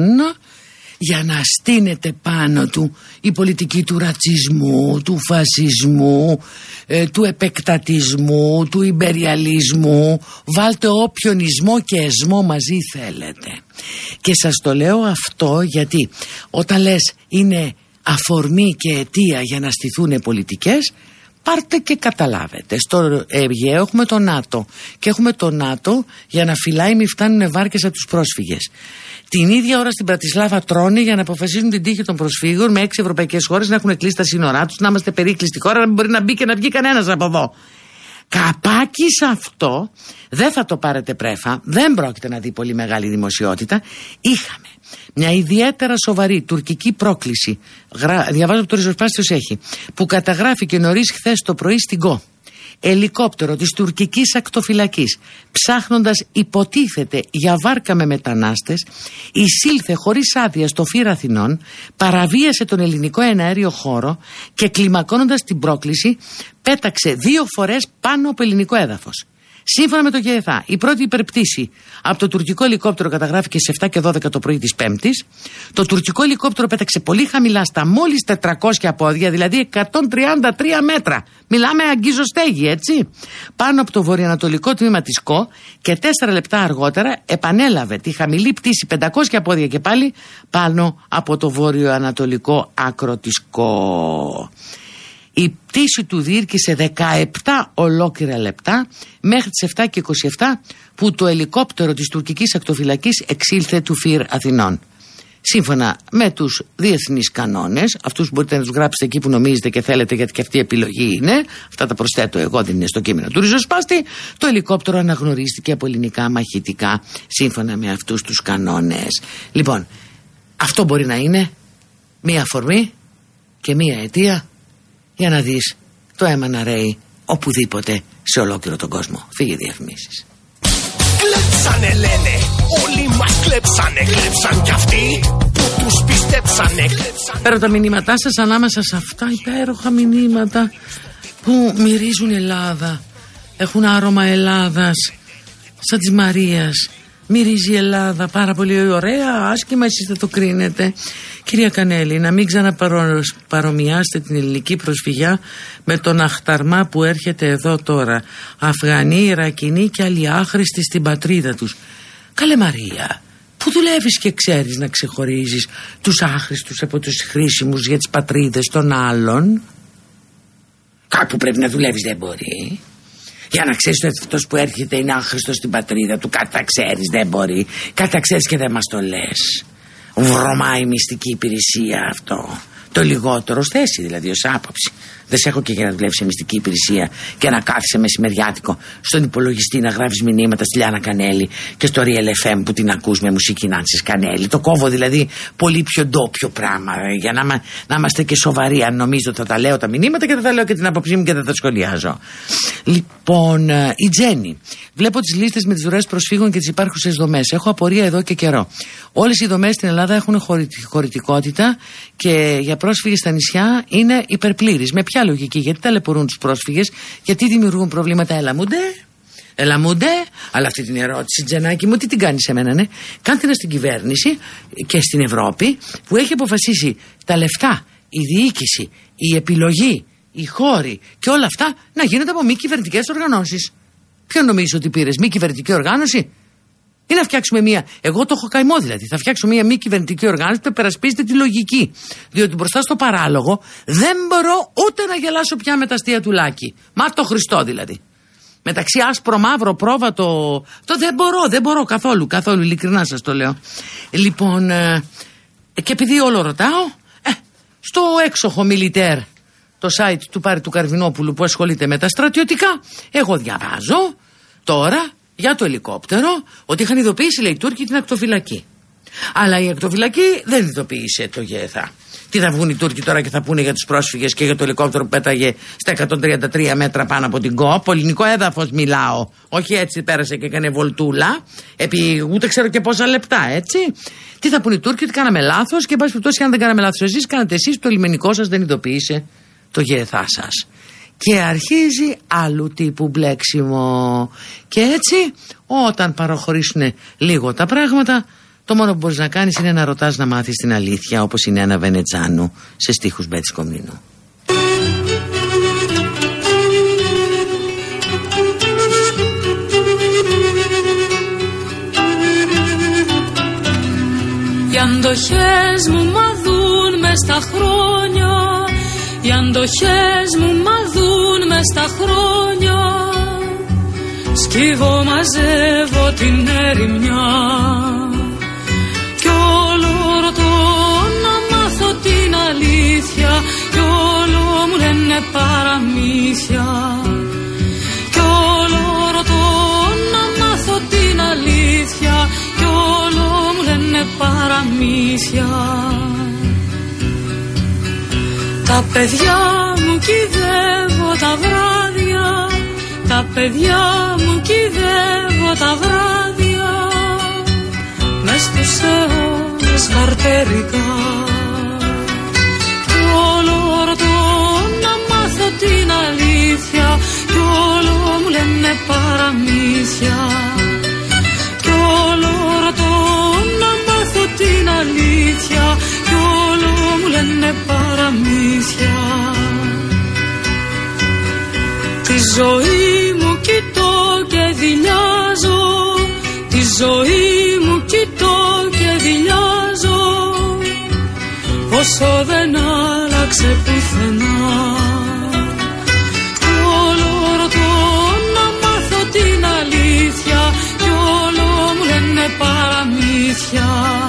για να στείνεται πάνω του η πολιτική του ρατσισμού, του φασισμού, ε, του επεκτατισμού, του ιμπεριαλισμού. Βάλτε όποιον ισμό και εσμό μαζί θέλετε. Και σας το λέω αυτό γιατί όταν λες είναι αφορμή και αιτία για να στηθούν πολιτικές πάρτε και καταλάβετε. Στο Αιγαίο έχουμε το ΝΑΤΟ και έχουμε το ΝΑΤΟ για να φυλάει μη φτάνουν βάρκες από τους πρόσφυγες. Την ίδια ώρα στην Πρατισλάβα τρώνε για να αποφασίσουν την τύχη των προσφύγων με έξι ευρωπαϊκές χώρες να έχουν κλείσει τα σύνορά τους, να είμαστε περίκλειστοι χώρα, να μην μπορεί να μπει και να βγει κανένας από εδώ. Καπάκι σε αυτό δεν θα το πάρετε πρέφα, δεν πρόκειται να δει πολύ μεγάλη δημοσιότητα. Είχαμε μια ιδιαίτερα σοβαρή τουρκική πρόκληση, διαβάζω από το ριζοσπάστιος έχει, που καταγράφηκε νωρίς χθες το πρωί στην ΚΟ ελικόπτερο της τουρκικής ακτοφυλακής ψάχνοντας υποτίθεται για βάρκα με μετανάστες εισήλθε χωρίς άδεια στο Φύρ Αθηνών παραβίασε τον ελληνικό εναέριο χώρο και κλιμακώνοντας την πρόκληση πέταξε δύο φορές πάνω από ελληνικό έδαφος. Σύμφωνα με το ΓΕΘΑ, η πρώτη υπερπτήση από το τουρκικό ελικόπτερο καταγράφηκε σε 7 και 12 το πρωί της Πέμπτης. Το τουρκικό ελικόπτερο πέταξε πολύ χαμηλά στα μόλις 400 πόδια, δηλαδή 133 μέτρα. Μιλάμε αγγίζω στέγη, έτσι. Πάνω από το βορειοανατολικό τμήμα της ΚΟ και 4 λεπτά αργότερα επανέλαβε τη χαμηλή πτήση 500 πόδια και πάλι πάνω από το βορειοανατολικό άκρο της ΚΟ. Η πτήση του διήρκησε 17 ολόκληρα λεπτά μέχρι τις 7 και 27 που το ελικόπτερο της τουρκικής ακτοφυλακής εξήλθε του ΦΥΡ Αθηνών. Σύμφωνα με τους διεθνείς κανόνες, αυτούς μπορείτε να τους γράψετε εκεί που νομίζετε και θέλετε γιατί και αυτή η επιλογή είναι, αυτά τα προσθέτω εγώ δεν είναι στο κείμενο του ριζοσπάστη, το ελικόπτερο αναγνωρίστηκε από ελληνικά μαχητικά σύμφωνα με αυτούς τους κανόνες. Λοιπόν, αυτό μπορεί να είναι μία αφορμή και μία αιτία για να δεις το αίμα να ρέει οπουδήποτε σε ολόκληρο τον κόσμο. Φύγε διαφημίσεις. Κλέψανε λένε, όλοι μας κλέψανε, κλέψαν κι αυτοί που τους πιστέψανε, κλέψανε. Πέρα τα μηνύματά σας ανάμεσα σε αυτά υπέροχα μηνύματα που μυρίζουν Ελλάδα, έχουν άρωμα Ελλάδας, σαν της Μαρίας, Μυρίζει η Ελλάδα πάρα πολύ ωραία, άσχημα εσείς θα το κρίνετε. Κυρία Κανέλη, να μην ξαναπαρομοιάσετε την ελληνική προσφυγιά με τον αχταρμά που έρχεται εδώ τώρα. Αφγανοί, Ιρακινοί και άλλοι άχρηστοι στην πατρίδα τους. Καλέ Μαρία, που δουλεύεις και ξέρεις να ξεχωρίζεις τους άχρηστους από τους χρήσιμους για τις πατρίδες των άλλων; Κάπου πρέπει να δουλεύεις δεν μπορεί. Για να ξέρεις ότι αυτό που έρχεται είναι άχρηστο στην πατρίδα του. Κατά ξέρεις, δεν μπορεί. Κατά ξέρεις και δεν μας το λες. Βρωμάει η μυστική υπηρεσία αυτό. Το λιγότερο θέση δηλαδή ως άποψη. Δεν σε έχω και για να δουλεύει σε μυστική υπηρεσία και να κάθεσαι μεσημεριάτικο στον υπολογιστή να γράφεις μηνύματα στη Λιάνα Κανέλη και στο Real FM που την ακούς με μουσική Νάντση Κανέλη. Το κόβω δηλαδή πολύ πιο ντόπιο πράγμα για να, να είμαστε και σοβαροί. Αν νομίζω θα τα λέω τα μηνύματα και θα τα λέω και την άποψή μου και θα τα σχολιάζω. Λοιπόν, ε, η Τζέννη. Βλέπω τις λίστες με τις δωρεές προσφύγων και τις υπάρχουσες δομές. Έχω απορία εδώ και καιρό. Όλες οι δομές στην Ελλάδα έχουν χωρητικότητα και για πρόσφυγες στα νησιά είναι υπερπλήρη. Με ποια λογική, γιατί ταλαιπωρούν τους πρόσφυγες, γιατί δημιουργούν προβλήματα, έλαμούνται. Ελαμούνται, αλλά αυτή την ερώτηση, Τζενάκη μου, τι την κάνεις σε μένα, ναι; Κάντε να στην κυβέρνηση και στην Ευρώπη που έχει αποφασίσει τα λεφτά, η διοίκηση, η επιλογή, οι χώροι και όλα αυτά να γίνονται από μη κυβερνητικές οργανώσεις. Ποιο νομίζεις ότι πήρες, μη κυβερνητική οργάνωση, Ή να φτιάξουμε μία. Εγώ το έχω καημό δηλαδή. Θα φτιάξω μία μη κυβερνητική οργάνωση που περασπίζεται τη λογική. Διότι μπροστά στο παράλογο δεν μπορώ ούτε να γελάσω πια με τα αστεία του Λάκη. Μα το Χριστό δηλαδή. Μεταξύ άσπρο, μαύρο, πρόβατο. Το δεν μπορώ, δεν μπορώ καθόλου, καθόλου. Ειλικρινά σας το λέω. Λοιπόν, ε, και επειδή όλο ρωτάω, ε, στο έξοχο μιλιτέρ, το site του Πάρη του Καρβινόπουλου που ασχολείται με τα στρατιωτικά, εγώ διαβάζω τώρα για το ελικόπτερο ότι είχαν ειδοποιήσει, λέει, οι Τούρκοι την ακτοφυλακή. Αλλά η ακτοφυλακή δεν ειδοποίησε το ΓΕΘΑ. Τι θα βγουν οι Τούρκοι τώρα και θα πούνε για τους πρόσφυγες και για το ελικόπτερο που πέταγε στα 133 μέτρα πάνω από την ΚΟΠ. Ελληνικό έδαφος μιλάω. Όχι έτσι πέρασε και έκανε βολτούλα. Επί ούτε ξέρω και πόσα λεπτά, έτσι. Τι θα πούνε οι Τούρκοι, ότι κάναμε λάθος και εν πάση περιπτώσει, αν δεν κάναμε λάθος εσείς, κάνατε εσείς το λιμενικό σας δεν ειδοποίησε το ΓΕΘΑ σας. Και αρχίζει άλλου τύπου μπλέξιμο. Και έτσι, όταν παροχωρήσουν λίγο τα πράγματα, το μόνο που μπορείς να κάνεις είναι να ρωτάς να μάθεις την αλήθεια, όπως είναι ένα Βενετζάνου σε στίχους Μπέτσι Κομίνου. Οι αντοχές μου μαδούν μες στα χρόνια Οι αντοχές μου μαδούν μες στα χρόνια. Σκύβω μαζεύω την ερημιά αλήθεια. Κι όλο μου λένε παραμύθια. Κι όλο ρωτώ να μάθω την αλήθεια. Κι όλο μου λένε παραμύθια τα παιδιά μου κυδεύω τα βράδια. Τα παιδιά μου κυδεύω τα βράδια. Μες στους αιώνες καρτερικά την αλήθεια. Κι όλο μου λένε παραμύθια παραμύθια Τη ζωή μου κοιτώ και δειλιάζω Τη ζωή μου κοιτώ και δειλιάζω Όσο δεν άλλαξε πουθενά. Παραμύθια κι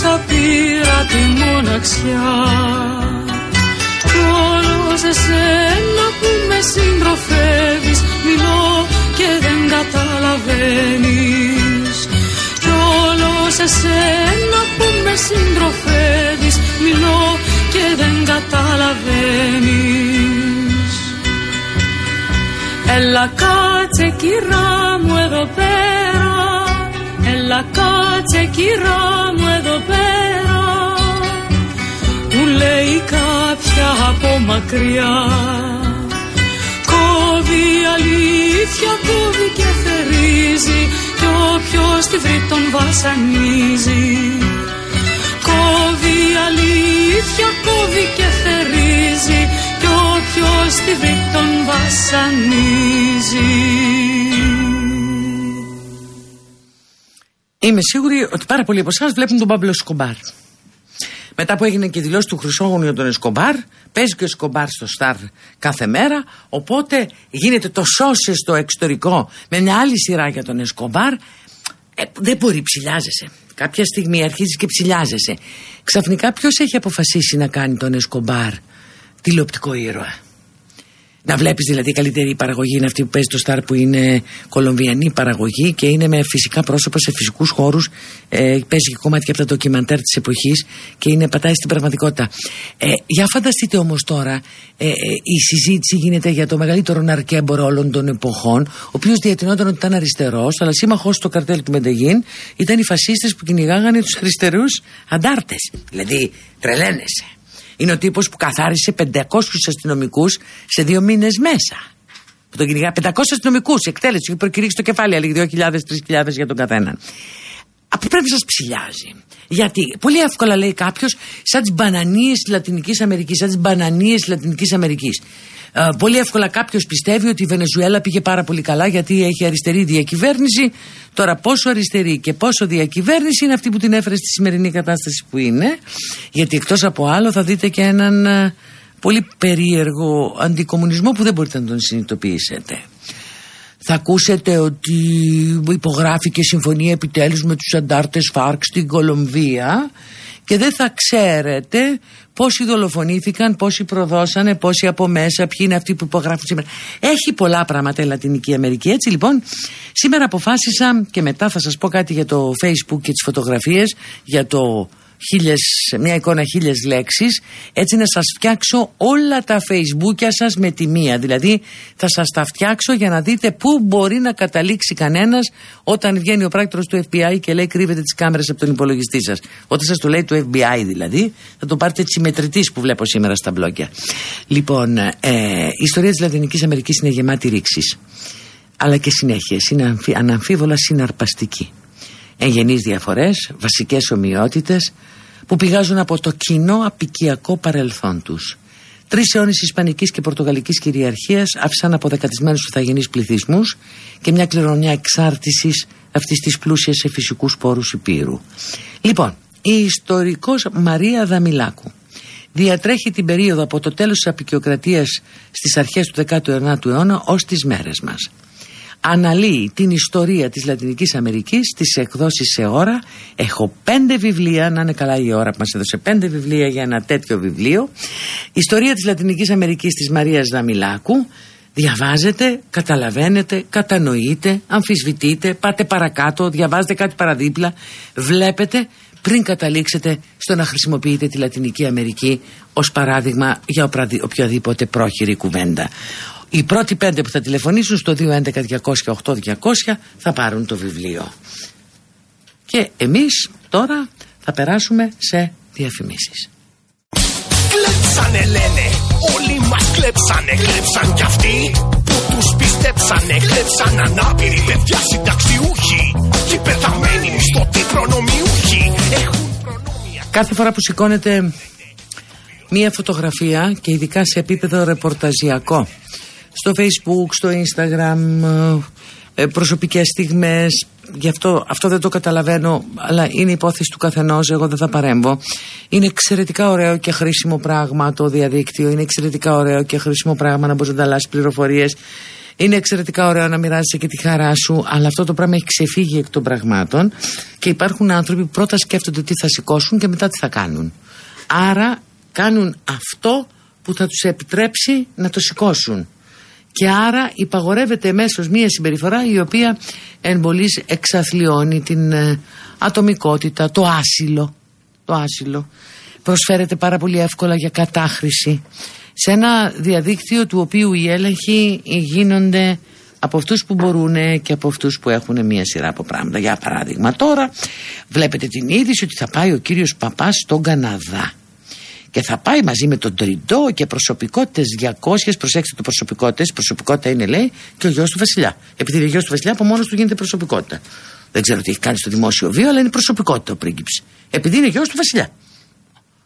Έσκυψα πήρα τη μοναξιά. Κι όλος σε σένα που με συντροφεύεις Μιλώ και δεν καταλαβαίνεις. Κι όλος σε σένα που με συντροφεύεις Μιλώ και δεν καταλαβαίνεις. Έλα κάτσε κυρά μου εδώ πέρα Έλα κάτσε κυρά μου εδώ πέρα. Μου λέει κάποια από μακριά. Κόβει αλήθεια, κόβει και θερίζει. Κι όποιος τη βρει τον βασανίζει. Κόβει αλήθεια, κόβει και θερίζει. Κι όποιος τη βρει τον βασανίζει Είμαι σίγουρη ότι πάρα πολλοί από εσάς βλέπουν τον Παύλο Σκομπάρ. Μετά που έγινε και δηλώση του Χρυσόγονου για τον Εσκομπάρ, παίζει και ο Εσκομπάρ στο Σταρ κάθε μέρα. Οπότε γίνεται το σώσε στο εξωτερικό με μια άλλη σειρά για τον Εσκομπάρ. Ε, δεν μπορεί, ψηλιάζεσαι. Κάποια στιγμή αρχίζεις και ψηλιάζεσαι. Ξαφνικά ποιος έχει αποφασίσει να κάνει τον Εσκομπάρ τηλεοπτικό ήρωα; Να βλέπεις δηλαδή η καλύτερη παραγωγή είναι αυτή που παίζει το Σταρ που είναι κολομβιανή παραγωγή και είναι με φυσικά πρόσωπα σε φυσικούς χώρους. Ε, παίζει και κομμάτια από τα ντοκιμαντέρ της εποχής και είναι πατάει στην πραγματικότητα. Ε, για φανταστείτε όμως τώρα, ε, ε, η συζήτηση γίνεται για το μεγαλύτερο ναρκέμπορο όλων των εποχών, ο οποίος διατηνόταν ότι ήταν αριστερός, αλλά σύμμαχο στο καρτέλ του Μεντεγίν ήταν οι φασίστες που κυνηγάγανε τους αριστερούς αντάρτες. Δηλαδή, τρελαίνεσαι. Είναι ο τύπος που καθάρισε 500 αστυνομικούς σε δύο μήνες μέσα. Που τον κυνηγά 500 αστυνομικούς, εκτέλεση, έχει προκηρύξει το κεφάλι, έλεγε 2.000-3.000 για τον καθέναν. Από πρέπει να σας ψηλιάζει. Γιατί πολύ εύκολα λέει κάποιος, σαν τις μπανανίες της Λατινικής Αμερικής, σαν τις μπανανίες της Λατινικής Αμερικής. Ε, πολύ εύκολα κάποιος πιστεύει ότι η Βενεζουέλα πήγε πάρα πολύ καλά γιατί έχει αριστερή διακυβέρνηση. Τώρα, πόσο αριστερή και πόσο διακυβέρνηση είναι αυτή που την έφερε στη σημερινή κατάσταση που είναι. Γιατί εκτός από άλλο θα δείτε και έναν ε, πολύ περίεργο αντικομουνισμό που δεν μπορείτε να τον συνειδητοποιήσετε. Θα ακούσετε ότι υπογράφηκε συμφωνία επιτέλους με τους αντάρτες ΦΑΡΚ στην Κολομβία και δεν θα ξέρετε πόσοι δολοφονήθηκαν, πόσοι προδώσανε, πόσοι από μέσα, ποιοι είναι αυτοί που υπογράφουν σήμερα. Έχει πολλά πράγματα η Λατινική Αμερική. Έτσι λοιπόν, σήμερα αποφάσισα και μετά θα σας πω κάτι για το Facebook και τις φωτογραφίες, για το χίλιες, μια εικόνα χίλιες λέξεις. Έτσι να σας φτιάξω όλα τα facebook σας με τη μία. Δηλαδή θα σας τα φτιάξω για να δείτε πού μπορεί να καταλήξει κανένας όταν βγαίνει ο πράκτορας του FBI και λέει κρύβετε τις κάμερες από τον υπολογιστή σας. Όταν σας το λέει το FBI δηλαδή θα το πάρετε έτσι μετρητής που βλέπω σήμερα στα μπλόκια. Λοιπόν ε, η ιστορία της Λατινικής Αμερικής είναι γεμάτη ρήξης αλλά και συνέχειες. Είναι αναμφίβολα συναρπαστική εγγενείς διαφορές, βασικές ομοιότητες που πηγάζουν από το κοινό απικιακό παρελθόν τους. Τρεις αιώνες Ισπανικής και Πορτογαλικής κυριαρχίας άφησαν αποδεκατισμένους ηθαγενεί πληθυσμούς και μια κληρονομιά εξάρτησης αυτής της πλούσιας σε φυσικούς πόρους Υπήρου. Λοιπόν, η ιστορικός Μαρία Δαμιλάκου διατρέχει την περίοδο από το τέλος της απεικιοκρατίας στις αρχές του 19ου αιώνα ως τις μέρες μας αναλύει την ιστορία της Λατινικής Αμερικής τις εκδόσεις σε ώρα. Έχω πέντε βιβλία να είναι καλά η ώρα που μας έδωσε πέντε βιβλία για ένα τέτοιο βιβλίο. Ιστορία της Λατινικής Αμερικής της Μαρίας Δαμιλάκου διαβάζετε, καταλαβαίνετε, κατανοείτε, αμφισβητείτε, πάτε παρακάτω, διαβάζετε κάτι παραδίπλα, βλέπετε πριν καταλήξετε στο να χρησιμοποιείτε τη Λατινική Αμερική ως παράδειγμα για οποιαδήποτε πρόχειρη κουβέντα. Οι πρώτοι πέντε που θα τηλεφωνήσουν στο 211-200-8200 θα πάρουν το βιβλίο. Και εμείς τώρα θα περάσουμε σε διαφημίσεις. Κλέψανε λένε, όλοι μας κλέψανε, κλέψαν κι αυτοί που τους πιστέψανε, κλέψαν ανάπηροι παιδιά συνταξιούχοι και πεθαμένοι μισθωτοί προνομιούχοι έχουν προνόμια. Κάθε φορά που σηκώνεται μία φωτογραφία και ειδικά σε επίπεδο ρεπορταζιακό στο facebook, στο instagram, ε, προσωπικές στιγμές. Γι' αυτό, αυτό δεν το καταλαβαίνω αλλά είναι υπόθεση του καθενός εγώ δεν θα παρέμβω. Είναι εξαιρετικά ωραίο και χρήσιμο πράγμα το διαδίκτυο. Είναι εξαιρετικά ωραίο και χρήσιμο πράγμα να μπορείς να ανταλλάσσεις πληροφορίες. Είναι εξαιρετικά ωραίο να μοιράζεσαι και τη χαρά σου, αλλά αυτό το πράγμα έχει ξεφύγει εκ των πραγμάτων και υπάρχουν άνθρωποι που πρώτα σκέφτονται τι θα σηκώσουν και μετά τι θα κάνουν. Άρα κάνουν αυτό που θα τους επιτρέψει να το σηκώσουν και άρα υπαγορεύεται μέσω μία συμπεριφορά η οποία εν πολλής εξαθλιώνει την ε, ατομικότητα, το άσυλο, το άσυλο. Προσφέρεται πάρα πολύ εύκολα για κατάχρηση σε ένα διαδίκτυο του οποίου οι έλεγχοι γίνονται από αυτούς που μπορούν και από αυτούς που έχουν μία σειρά από πράγματα. Για παράδειγμα τώρα βλέπετε την είδηση ότι θα πάει ο κύριος Παπάς στον Καναδά και θα πάει μαζί με τον Τριντό και προσωπικότητες 200. Προσέξτε το προσωπικότητες. Προσωπικότητα είναι, λέει, και ο γιος του Βασιλιά. Επειδή είναι γιος του Βασιλιά, από μόνος του γίνεται προσωπικότητα. Δεν ξέρω τι έχει κάνει στο δημόσιο βίο, αλλά είναι προσωπικότητα ο πρίγκιψη. Επειδή είναι γιος του Βασιλιά.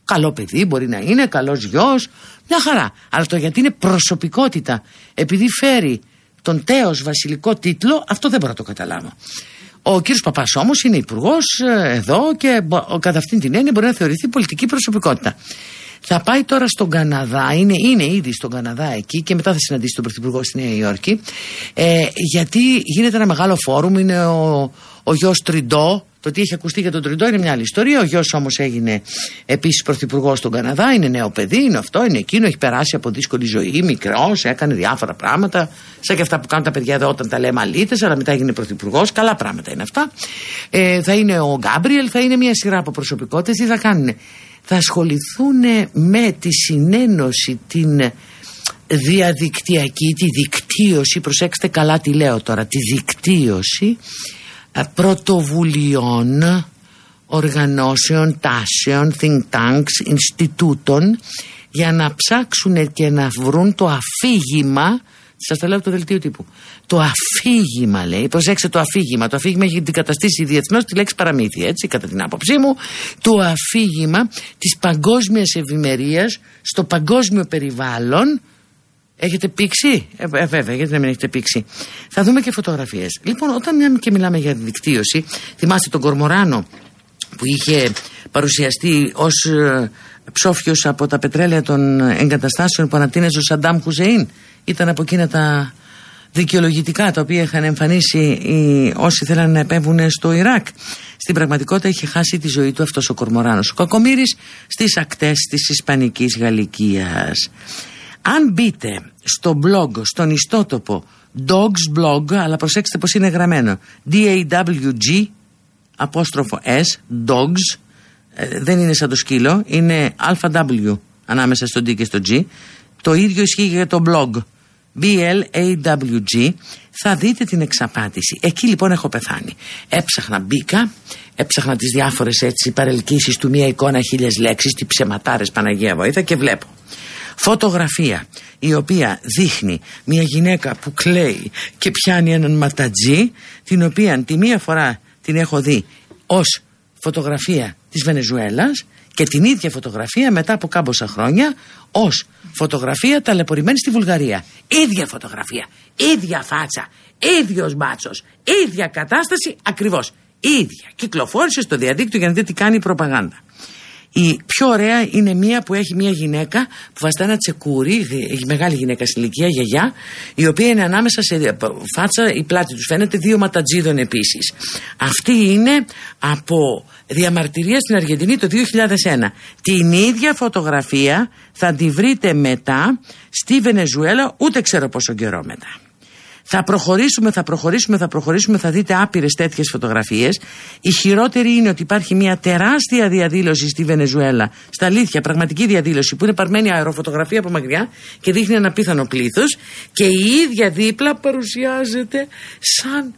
Καλό παιδί μπορεί να είναι, καλός γιος, μια χαρά. Αλλά το γιατί είναι προσωπικότητα, επειδή φέρει τον τέος βασιλικό τίτλο, αυτό δεν μπορώ να το καταλάβω. Ο κύριος Παπά όμω είναι υπουργός ε, εδώ και κατά αυτήν την έννοια μπορεί να θεωρηθεί πολιτική προσωπικότητα. Θα πάει τώρα στον Καναδά, είναι, είναι ήδη στον Καναδά εκεί και μετά θα συναντήσει τον Πρωθυπουργό στη Νέα Υόρκη. Ε, γιατί γίνεται ένα μεγάλο φόρουμ, είναι ο, ο γιος Τριντό, Το τι έχει ακουστεί για τον Τριντό είναι μια άλλη ιστορία. Ο γιος όμως έγινε επίσης πρωθυπουργός στον Καναδά. Είναι νέο παιδί, είναι αυτό, είναι εκείνο. Έχει περάσει από δύσκολη ζωή, μικρός, έκανε διάφορα πράγματα. Σαν και αυτά που κάνουν τα παιδιά εδώ όταν τα λέμε αλήτες, αλλά μετά έγινε πρωθυπουργός. Καλά πράγματα είναι αυτά. Ε, θα είναι ο Γκάμπριελ, θα είναι μια σειρά από προσωπικότητες. Τι θα κάνουν, θα ασχοληθούν με τη συνένωση, την διαδικτυακή, τη δικτύωση, προσέξτε καλά τι λέω τώρα, τη δικτύωση ε, πρωτοβουλειών, οργανώσεων, τάσεων, think tanks, Ινστιτούτων για να ψάξουν και να βρουν το αφήγημα Σας το λέω από το δελτίο τύπου. Το αφήγημα λέει, προσέξτε το αφήγημα. Το αφήγημα έχει αντικαταστήσει διεθνώς τη λέξη παραμύθι, έτσι, κατά την άποψή μου. Το αφήγημα της παγκόσμιας ευημερίας στο παγκόσμιο περιβάλλον Έχετε πήξει, ε, ε, βέβαια, γιατί να μην έχετε πήξει. Θα δούμε και φωτογραφίες. Λοιπόν, όταν μια και μιλάμε για δικτύωση, θυμάστε τον Κορμοράνο που είχε παρουσιαστεί ως ε, ψόφιος από τα πετρέλαια των εγκαταστάσεων που ανατείνεζε ο Σαντάμ Χουζεϊν. Ήταν από εκείνα τα δικαιολογητικά τα οποία είχαν εμφανίσει οι, όσοι θέλαν να επέμβουν στο Ιράκ. Στην πραγματικότητα είχε χάσει τη ζωή του αυτός ο Κορμοράνος. Ο Κακομύρης στις ακτές της Ισπανικής Γαλλικίας. Αν μπείτε στο blog, στον ιστότοπο Dogs Blog, αλλά προσέξτε πως είναι γραμμένο D-A-W-G απόστροφο S, Dogs ε, δεν είναι σαν το σκύλο, είναι W ανάμεσα στο D και στο G. Το ίδιο ισχύει για το blog B-L-A-W-G θα δείτε την εξαπάτηση. Εκεί λοιπόν έχω πεθάνει. Έψαχνα μπήκα έψαχνα τις διάφορες έτσι παρελκύσεις του μία εικόνα χίλιες λέξεις τις ψεματάρες Παναγία Βοήθα και βλέπω φωτογραφία η οποία δείχνει μια γυναίκα που κλαίει και πιάνει έναν ματατζή την οποία τη μία φορά την έχω δει ως φωτογραφία της Βενεζουέλας και την ίδια φωτογραφία μετά από κάμποσα χρόνια ως φωτογραφία ταλαιπωρημένη στη Βουλγαρία. Ίδια φωτογραφία, ίδια φάτσα, ίδιος μπάτσος, ίδια κατάσταση ακριβώς. Ίδια. Κυκλοφόρησε στο διαδίκτυο για να δείτε τι κάνει η προπαγάνδα. Η πιο ωραία είναι μία που έχει μία γυναίκα που βαστά ένα τσεκούρι, έχει μεγάλη γυναίκα στην ηλικία, γιαγιά, η οποία είναι ανάμεσα σε φάτσα, η πλάτη τους φαίνεται, δύο ματατζίδων επίσης. Αυτή είναι από διαμαρτυρία στην Αργεντινή το 2001. Την ίδια φωτογραφία θα τη βρείτε μετά στη Βενεζουέλα, ούτε ξέρω πόσο καιρό μετά. Θα προχωρήσουμε, θα προχωρήσουμε, θα προχωρήσουμε, θα δείτε άπειρες τέτοιες φωτογραφίες. Η χειρότερη είναι ότι υπάρχει μια τεράστια διαδήλωση στη Βενεζουέλα. Στα αλήθεια, πραγματική διαδήλωση που είναι παρμένη αεροφωτογραφία από μακριά και δείχνει ένα πίθανο πλήθος και η ίδια δίπλα παρουσιάζεται σαν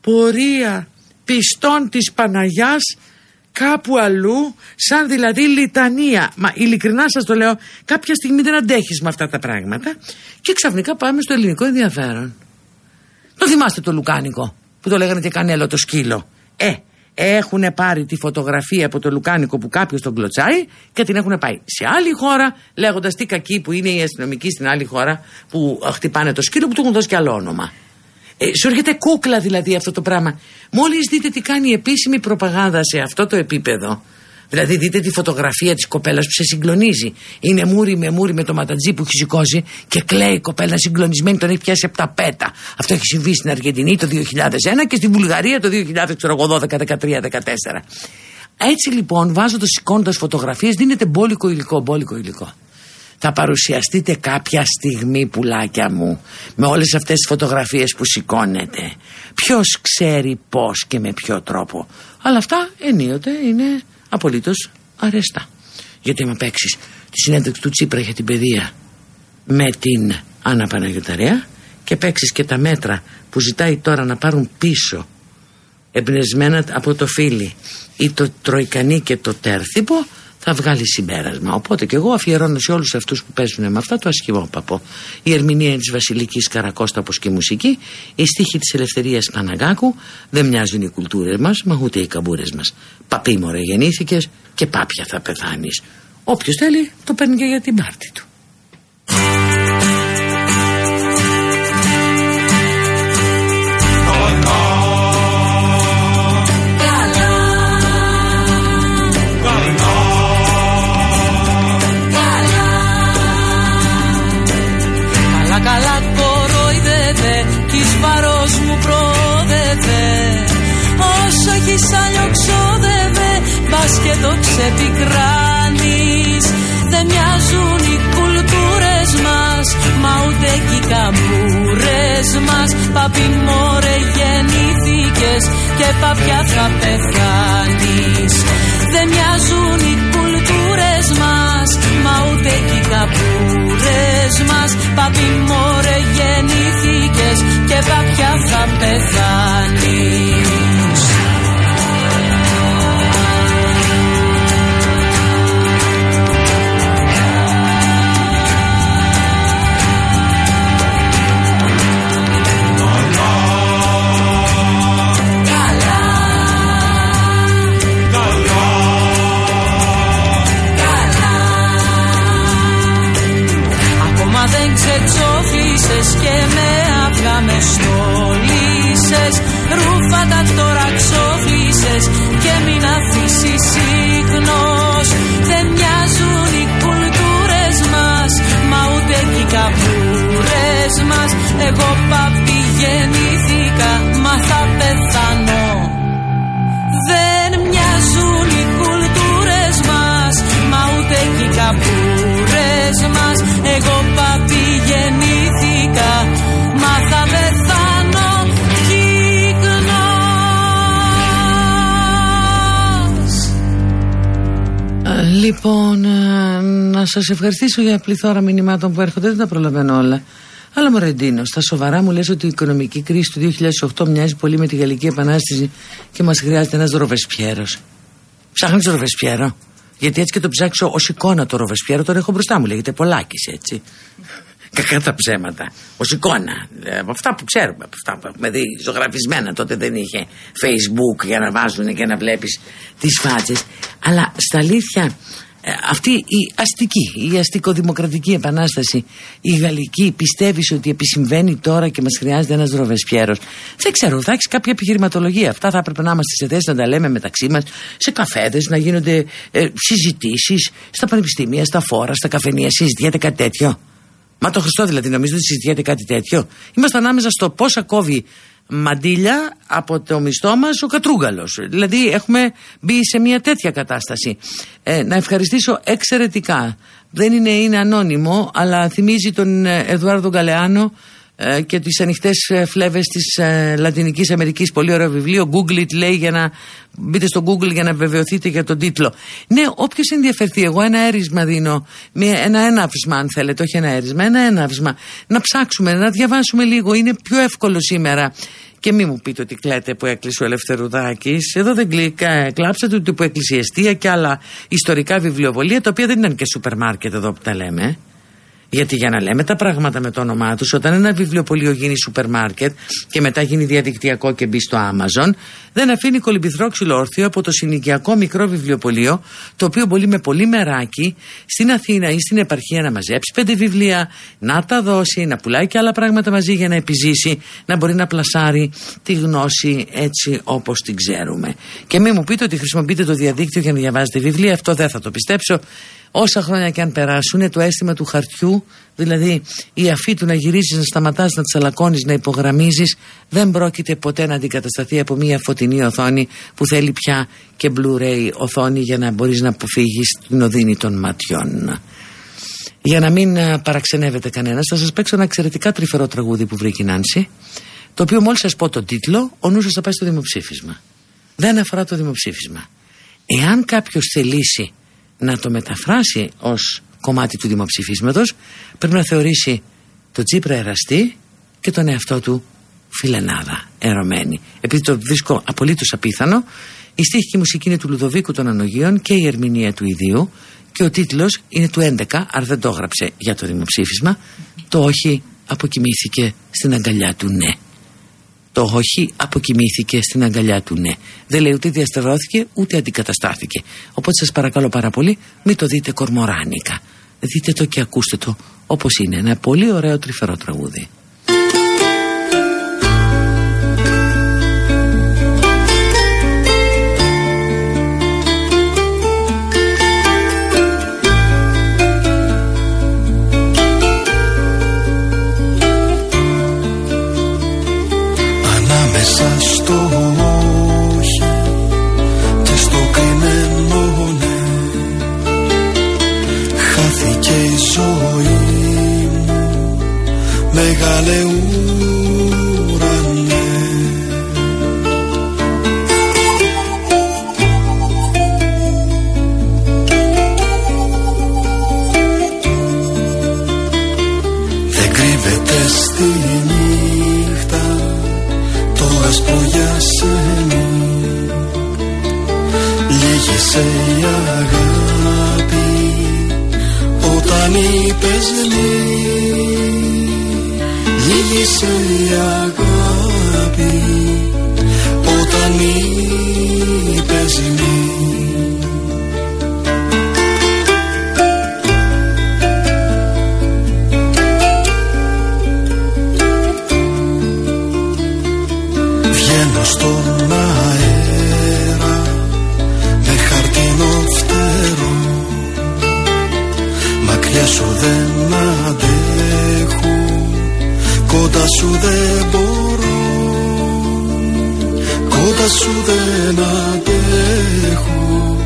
πορεία πιστών της Παναγιάς κάπου αλλού, σαν δηλαδή λιτανία. Μα ειλικρινά σας το λέω, κάποια στιγμή δεν αντέχεις με αυτά τα πράγματα. Και ξαφνικά πάμε στο ελληνικό ενδιαφέρον. Το θυμάστε το Λουκάνικο που το λέγανε και κανέλο το σκύλο. Ε, έχουν πάρει τη φωτογραφία από το Λουκάνικο που κάποιος τον κλωτσάει και την έχουν πάει σε άλλη χώρα, λέγοντας τι κακοί που είναι οι αστυνομικοί στην άλλη χώρα που χτυπάνε το σκύλο που του έχουν δώσει και άλλο όνομα. Ε, σου έρχεται κούκλα δηλαδή αυτό το πράγμα. Μόλις δείτε τι κάνει η επίσημη προπαγάνδα σε αυτό το επίπεδο, Δηλαδή, δείτε τη φωτογραφία της κοπέλας που σε συγκλονίζει. Είναι μούρι με μούρι με το ματατζί που έχει σηκώσει και κλαίει η κοπέλα συγκλονισμένη, τον έχει πιάσει από τα πέτα. Αυτό έχει συμβεί στην Αργεντινή το 2001 και στη Βουλγαρία το 2012, 13, 14. Έτσι λοιπόν, βάζοντας σηκώνοντας φωτογραφίες, δίνεται μπόλικο υλικό, μπόλικο υλικό. Θα παρουσιαστείτε κάποια στιγμή, πουλάκια μου, με όλες αυτές τις φωτογραφίες που σηκώνετε. Ποιος ξέρει πώς και με ποιο τρόπο. Αλλά αυτά ενίοτε είναι απολύτως αρεστά. Γιατί άμα παίξεις τη συνέντευξη του Τσίπρα για την παιδεία με την Άννα Παναγιωταρέα και παίξεις και τα μέτρα που ζητάει τώρα να πάρουν πίσω εμπνευσμένα από το φίλι ή το τροϊκανί και το τέρθυπο θα βγάλει συμπέρασμα. Οπότε και εγώ αφιερώνω σε όλους αυτούς που παίζουν με αυτά το ασχημόπαπο. Η ερμηνεία της Βασιλικής Καρακώστα όπω και η μουσική, η στίχη της Ελευθερίας Παναγκάκου, δεν μοιάζουν οι κουλτούρες μας, μα ούτε οι καμπούρες μας. Παπί μωρέ γεννήθηκες και πάπια θα πεθάνεις. Όποιος θέλει το παίρνει και για την πάρτη του. Πας και το ξεπικράνεις. Δεν μοιάζουν οι κουλτούρες μας Μα ούτε και οι καμπούρες μας. Παπι μωρέ γεννήθηκες Και παπιά θα πεθάνεις. Δεν μοιάζουν οι κουλτούρες μας Μα ούτε και οι καμπούρες μας. Παπι μωρέ γεννήθηκες Και ε, να σας ευχαριστήσω για πληθώρα μηνυμάτων που έρχονται, δεν τα προλαβαίνω όλα. Αλλά Μωρεντίνο, στα σοβαρά μου λες ότι η οικονομική κρίση του 2008 μοιάζει πολύ με τη Γαλλική Επανάσταση και μας χρειάζεται ένας Ροβεσπιέρος. Ψάχνεις Ροβεσπιέρο; Γιατί έτσι και το ψάξω ως εικόνα το Ροβεσπιέρο, τώρα έχω μπροστά μου, λέγεται Πολάκης έτσι. Κακά τα ψέματα. Ω εικόνα. Ε, από αυτά που ξέρουμε, από αυτά που έχουμε δει ζωγραφισμένα. Τότε δεν είχε Facebook για να βάζουν και να βλέπεις τις φάτσες. Αλλά στα αλήθεια, ε, αυτή η αστική, η αστικοδημοκρατική επανάσταση, η γαλλική, πιστεύεις ότι επισυμβαίνει τώρα και μας χρειάζεται ένας Ροβεσπιέρο. Δεν ξέρω, θα έχεις κάποια επιχειρηματολογία. Αυτά θα έπρεπε να είμαστε σε θέση να τα λέμε μεταξύ μας, σε καφέδες, να γίνονται ε, συζητήσεις, στα πανεπιστήμια, στα φόρα, στα καφενεία. Συζητιέται κάτι τέτοιο; Μα το Χριστό δηλαδή, νομίζω ότι συζητιέται κάτι τέτοιο; Είμαστε ανάμεσα στο πόσα κόβει μαντίλια από το μισθό μας ο Κατρούγκαλος. Δηλαδή έχουμε μπει σε μια τέτοια κατάσταση. Ε, να ευχαριστήσω εξαιρετικά. Δεν είναι, είναι ανώνυμο, αλλά θυμίζει τον ε, Εδουάρδο Γκαλεάνο ε, και τις ανοιχτές ε, φλέβες της ε, Λατινικής Αμερικής. Πολύ ωραίο βιβλίο. Google it λέει για να μπείτε στο Google για να βεβαιωθείτε για τον τίτλο. Ναι όποιος ενδιαφερθεί εγώ ένα έρισμα δίνω. Μια, ένα έναυσμα αν θέλετε όχι ένα έρισμα ένα έναυσμα να ψάξουμε να διαβάσουμε λίγο. Είναι πιο εύκολο σήμερα. Και μη μου πείτε ότι κλαίτε που έκλεισε ο Ελευθερουδάκης. Εδώ δεν κλείκα, κλάψατε ότι που έκλεισε η αιστεία και άλλα ιστορικά βιβλιοβολία, τα οποία δεν ήταν και σούπερ μάρκετ εδώ που τα λέμε. Γιατί για να λέμε τα πράγματα με το όνομά τους, όταν ένα βιβλιοπωλείο γίνει σούπερ μάρκετ και μετά γίνει διαδικτυακό και μπει στο Amazon, δεν αφήνει κολυμπηθρόξυλο όρθιο από το συνοικιακό μικρό βιβλιοπωλείο, το οποίο μπορεί με πολύ μεράκι στην Αθήνα ή στην επαρχία να μαζέψει πέντε βιβλία, να τα δώσει, να πουλάει και άλλα πράγματα μαζί για να επιζήσει, να μπορεί να πλασάρει τη γνώση έτσι όπως την ξέρουμε. Και μην μου πείτε ότι χρησιμοποιείτε το διαδίκτυο για να διαβάζετε βιβλία, αυτό δεν θα το πιστέψω όσα χρόνια και αν περάσουν, το αίσθημα του χαρτιού, δηλαδή η αφή του να γυρίζεις, να σταματάς, να τσαλακώνεις, να υπογραμμίζεις, δεν πρόκειται ποτέ να αντικατασταθεί από μια φωτεινή οθόνη που θέλει πια και Blu-ray οθόνη για να μπορείς να αποφύγεις την οδύνη των ματιών. Για να μην παραξενεύεται κανένας, θα σας παίξω ένα εξαιρετικά τρυφερό τραγούδι που βρήκε η Νάνση, το οποίο μόλις σας πω τον τίτλο, ο νου σα θα πάει στο δημοψήφισμα. Δεν αφορά το δημοψήφισμα. Εάν κάποιος θελήσει να το μεταφράσει ως κομμάτι του δημοψηφίσματος πρέπει να θεωρήσει το Τσίπρα εραστή και τον εαυτό του φιλενάδα, ερωμένη. Επειδή το βρίσκω απολύτως απίθανο, η στίχη και η μουσική είναι του Λουδοβίκου των Ανογείων και η ερμηνεία του ιδίου και ο τίτλος είναι του 11, άρα δεν το έγραψε για το δημοψήφισμα, το όχι αποκοιμήθηκε στην αγκαλιά του ναι. Το όχι αποκοιμήθηκε στην αγκαλιά του ναι. Δεν λέει ούτε διασταυρώθηκε ούτε αντικαταστάθηκε. Οπότε σας παρακαλώ πάρα πολύ μην το δείτε κορμοράνικα. Δείτε το και ακούστε το όπως είναι. Ένα πολύ ωραίο τρυφερό τραγούδι. όμως και στο κρυμμένο ναι χάθηκε η ζωή μου μεγάλε κρύβεται στη νύχτα το άσπρο Λίγησε η αγάπη όταν είπες ναι Λίγησε η αγάπη. Όταν είπες ναι. Βγαίνω στον σου δεν αντέχω Κοντά σου δεν μπορώ Κοντά σου δεν αντέχω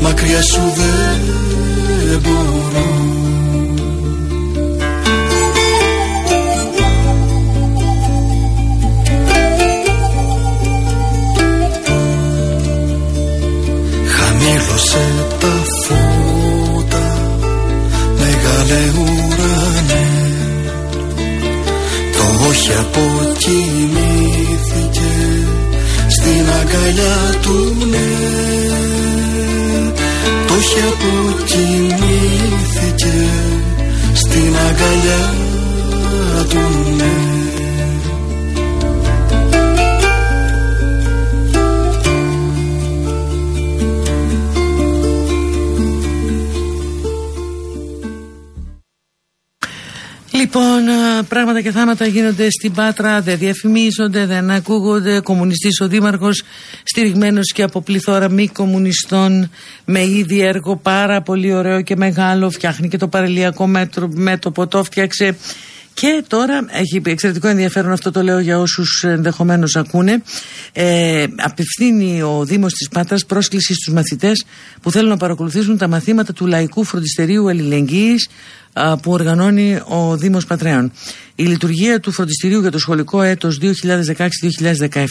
Μακριά σου δεν μπορώ Μεγάλε ουρανέ Το όχι αποκοιμήθηκε Στην αγκαλιά του ναι. Το όχι αποκοιμήθηκε Στην αγκαλιά του ναι Λοιπόν, α, πράγματα και θάματα γίνονται στην Πάτρα, δεν διαφημίζονται, δεν ακούγονται. Κομμουνιστής ο Δήμαρχος, στηριγμένος και από πληθώρα μη κομμουνιστών, με ήδη έργο πάρα πολύ ωραίο και μεγάλο, φτιάχνει και το παρελιακό μέτρο, μέτωπο, το φτιάξε. Και τώρα έχει εξαιρετικό ενδιαφέρον, αυτό το λέω για όσους ενδεχομένως ακούνε. Ε, απευθύνει ο Δήμος της Πάτρας πρόσκληση στους μαθητές που θέλουν να παρακολουθήσουν τα μαθήματα του Λαϊκού Φροντιστερίου Αλληλεγγύης που οργανώνει ο Δήμος Πατρέων. Η λειτουργία του φροντιστηρίου για το σχολικό έτος 2016-2017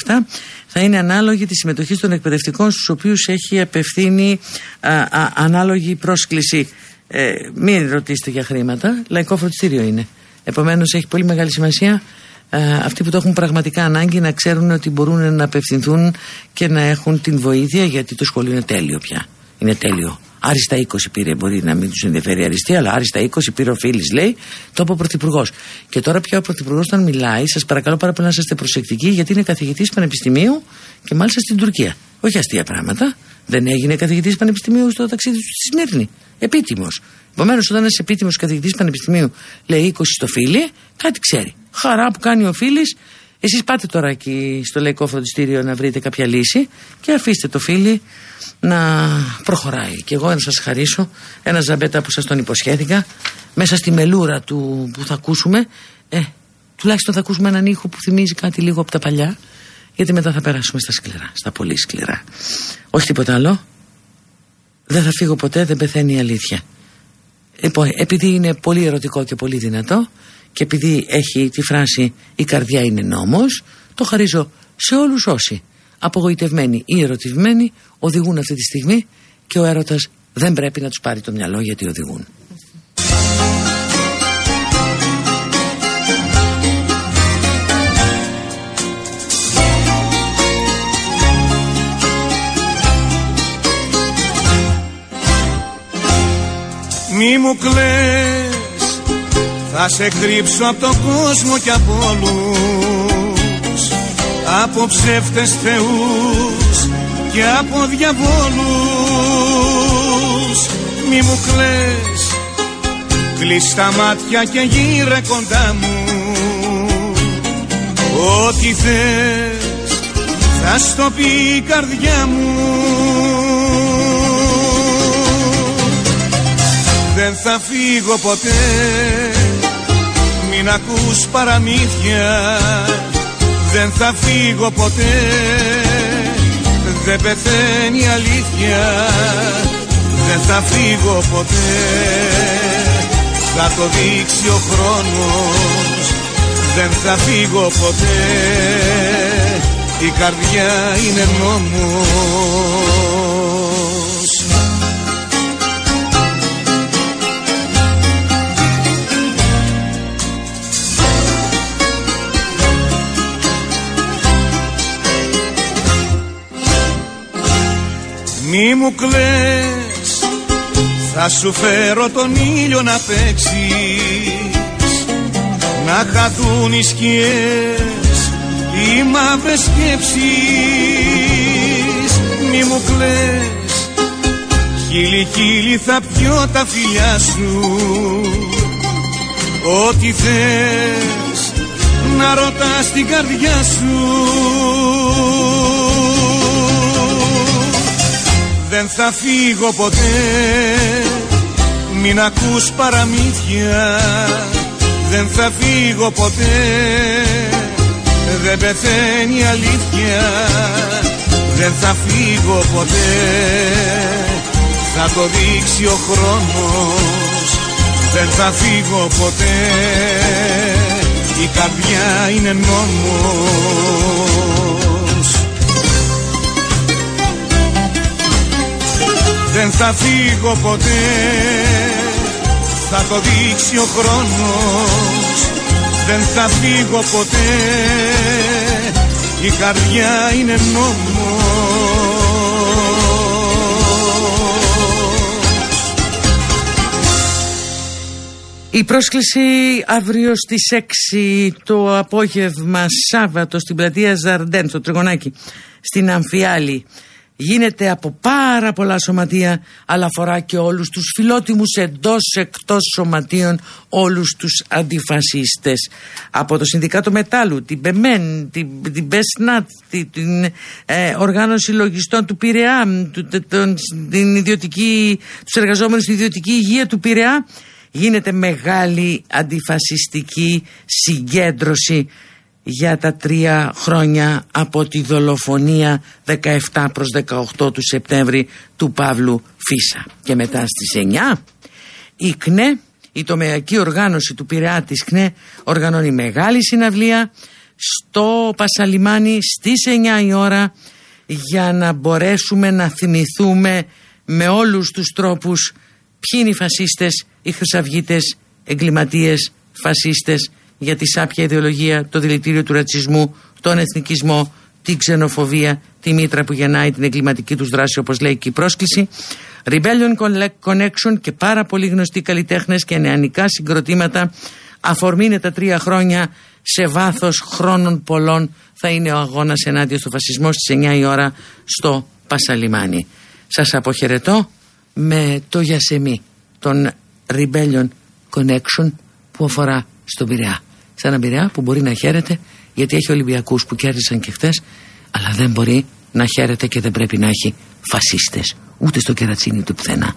θα είναι ανάλογη τη συμμετοχή των εκπαιδευτικών στους οποίους έχει απευθύνει α, α, ανάλογη πρόσκληση. Ε, μην ρωτήσετε για χρήματα, λαϊκό φροντιστήριο είναι. Επομένως έχει πολύ μεγάλη σημασία ε, αυτοί που το έχουν πραγματικά ανάγκη να ξέρουν ότι μπορούν να απευθυνθούν και να έχουν την βοήθεια γιατί το σχολείο είναι τέλειο πια. Είναι τέλειο. Άριστα 20 πήρε, μπορεί να μην τους ενδιαφέρει η αριστεία, αλλά άριστα 20 πήρε ο Φίλης, λέει, το είπε ο Πρωθυπουργός. Και τώρα πια ο Πρωθυπουργός, όταν μιλάει, σας παρακαλώ πάρα πολύ να είστε προσεκτικοί, γιατί είναι καθηγητής Πανεπιστημίου και μάλιστα στην Τουρκία. Όχι αστεία πράγματα. Δεν έγινε καθηγητής Πανεπιστημίου στο ταξίδι του στη Σμύρνη. Επίτιμος. Επομένως, όταν ένας επίτιμος καθηγητής Πανεπιστημίου λέει 20 στο Φίλη, κάτι ξέρει. Χαρά που κάνει ο Φίλης, εσείς πάτε τώρα εκεί στο Λαϊκό Φροντιστήριο να βρείτε κάποια λύση και αφήστε το φίλι να προχωράει. Και εγώ να σας χαρίσω ένα ζαμπέτα που σας τον υποσχέθηκα μέσα στη μελούρα του που θα ακούσουμε ε, τουλάχιστον θα ακούσουμε έναν ήχο που θυμίζει κάτι λίγο από τα παλιά γιατί μετά θα περάσουμε στα σκληρά, στα πολύ σκληρά. Όχι τίποτα άλλο. Δεν θα φύγω ποτέ, δεν πεθαίνει η αλήθεια. Λοιπόν, επειδή είναι πολύ ερωτικό και πολύ δυνατό και επειδή έχει τη φράση «η καρδιά είναι νόμος», το χαρίζω σε όλους όσοι απογοητευμένοι ή ερωτευμένοι οδηγούν αυτή τη στιγμή και ο έρωτας δεν πρέπει να τους πάρει το μυαλό γιατί οδηγούν. Μη μου κλαις Θα σε κρύψω από τον κόσμο και από όλους. Από ψεύτες θεούς και από διαβόλους. Μη μου κλαις Κλείς τα μάτια και γύρε κοντά μου. Ό,τι θες θα στο πει η καρδιά μου δεν θα φύγω ποτέ. Μην ακούς παραμύθια. Δεν θα φύγω ποτέ. Δεν πεθαίνει η αλήθεια. Δεν θα φύγω ποτέ. Θα το δείξει ο χρόνος. Δεν θα φύγω ποτέ. Η καρδιά είναι νόμος Μη μου κλαις Θα σου φέρω τον ήλιο να παίξεις. Να χαθούν οι σκιές Οι μαύρες σκέψεις. Μη μου κλαις Χίλι χίλι θα πιω τα φιλιά σου. Ό,τι θες να ρωτάς την καρδιά σου δεν θα φύγω ποτέ. Μην ακούς παραμύθια. Δεν θα φύγω ποτέ. Δεν πεθαίνει αλήθεια. Δεν θα φύγω ποτέ. Θα το δείξει ο χρόνος. Δεν θα φύγω ποτέ. Η καρδιά είναι νόμος δεν θα φύγω ποτέ. Θα το δείξει ο χρόνος δεν θα φύγω ποτέ. Η καρδιά είναι νόμος. Η πρόσκληση αύριο στις 6 το απόγευμα Σάββατο στην πλατεία Ζαρντέν στο Τριγωνάκι στην Αμφιάλη γίνεται από πάρα πολλά σωματεία αλλά αφορά και όλους τους φιλότιμους εντός εκτός σωματείων όλους τους αντιφασίστες. Από το Συνδικάτο Μετάλλου, την ΠΕΜΕΝ, την, την ΠΕΣΝΑΤ, την ε, Οργάνωση Λογιστών του Πειραιά, τον, την ιδιωτική, τους εργαζόμενους στην ιδιωτική υγεία του Πειραιά γίνεται μεγάλη αντιφασιστική συγκέντρωση για τα τρία χρόνια από τη δολοφονία 17 προς 18 του Σεπτέμβρη του Παύλου Φίσα. Και μετά στις 9 η ΚΝΕ, η τομεακή οργάνωση του Πειραιά της ΚΝΕ οργανώνει μεγάλη συναυλία στο Πασαλιμάνι στις 9 η ώρα για να μπορέσουμε να θυμηθούμε με όλους τους τρόπους ποιοι είναι οι φασίστες, οι χρυσαυγίτες, εγκληματίες, φασίστες για τη σάπια ιδεολογία, το δηλητήριο του ρατσισμού, τον εθνικισμό, την ξενοφοβία, τη μήτρα που γεννάει την εγκληματική τους δράση, όπως λέει και η πρόσκληση. Rebellion Connection και πάρα πολύ γνωστοί καλλιτέχνες και νεανικά συγκροτήματα. Αφορμή είναι τα τρία χρόνια σε βάθος χρόνων πολλών θα είναι ο αγώνας ενάντια στο φασισμό στις 9 η ώρα στο Πασαλιμάνι. Σας αποχαιρετώ με το γιασεμί των Rebellion Connection που αφορά στον Πειραιά σε έναν Πειραιά που μπορεί να χαίρεται γιατί έχει Ολυμπιακούς που κέρδισαν και χθες, αλλά δεν μπορεί να χαίρεται και δεν πρέπει να έχει φασίστες ούτε στο κερατσίνι του πουθενά.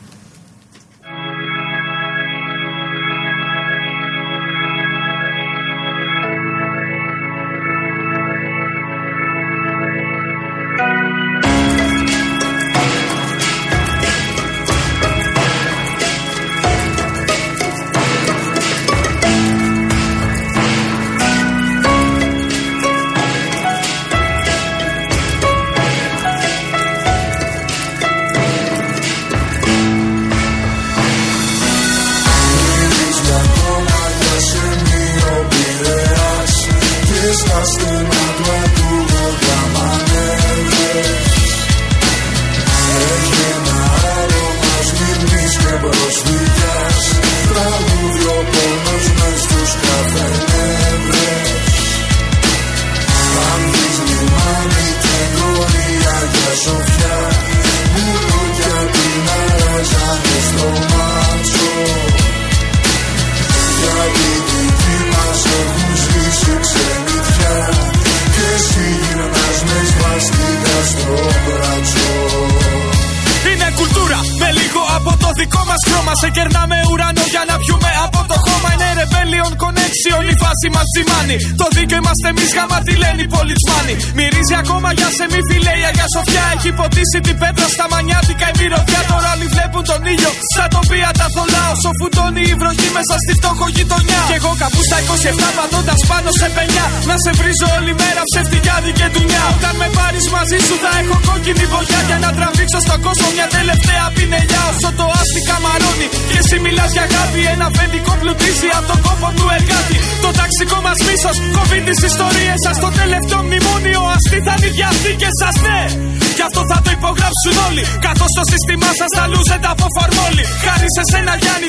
Θα λούζεται από φορμόλι. Χάρη σε σένα Γιάννη,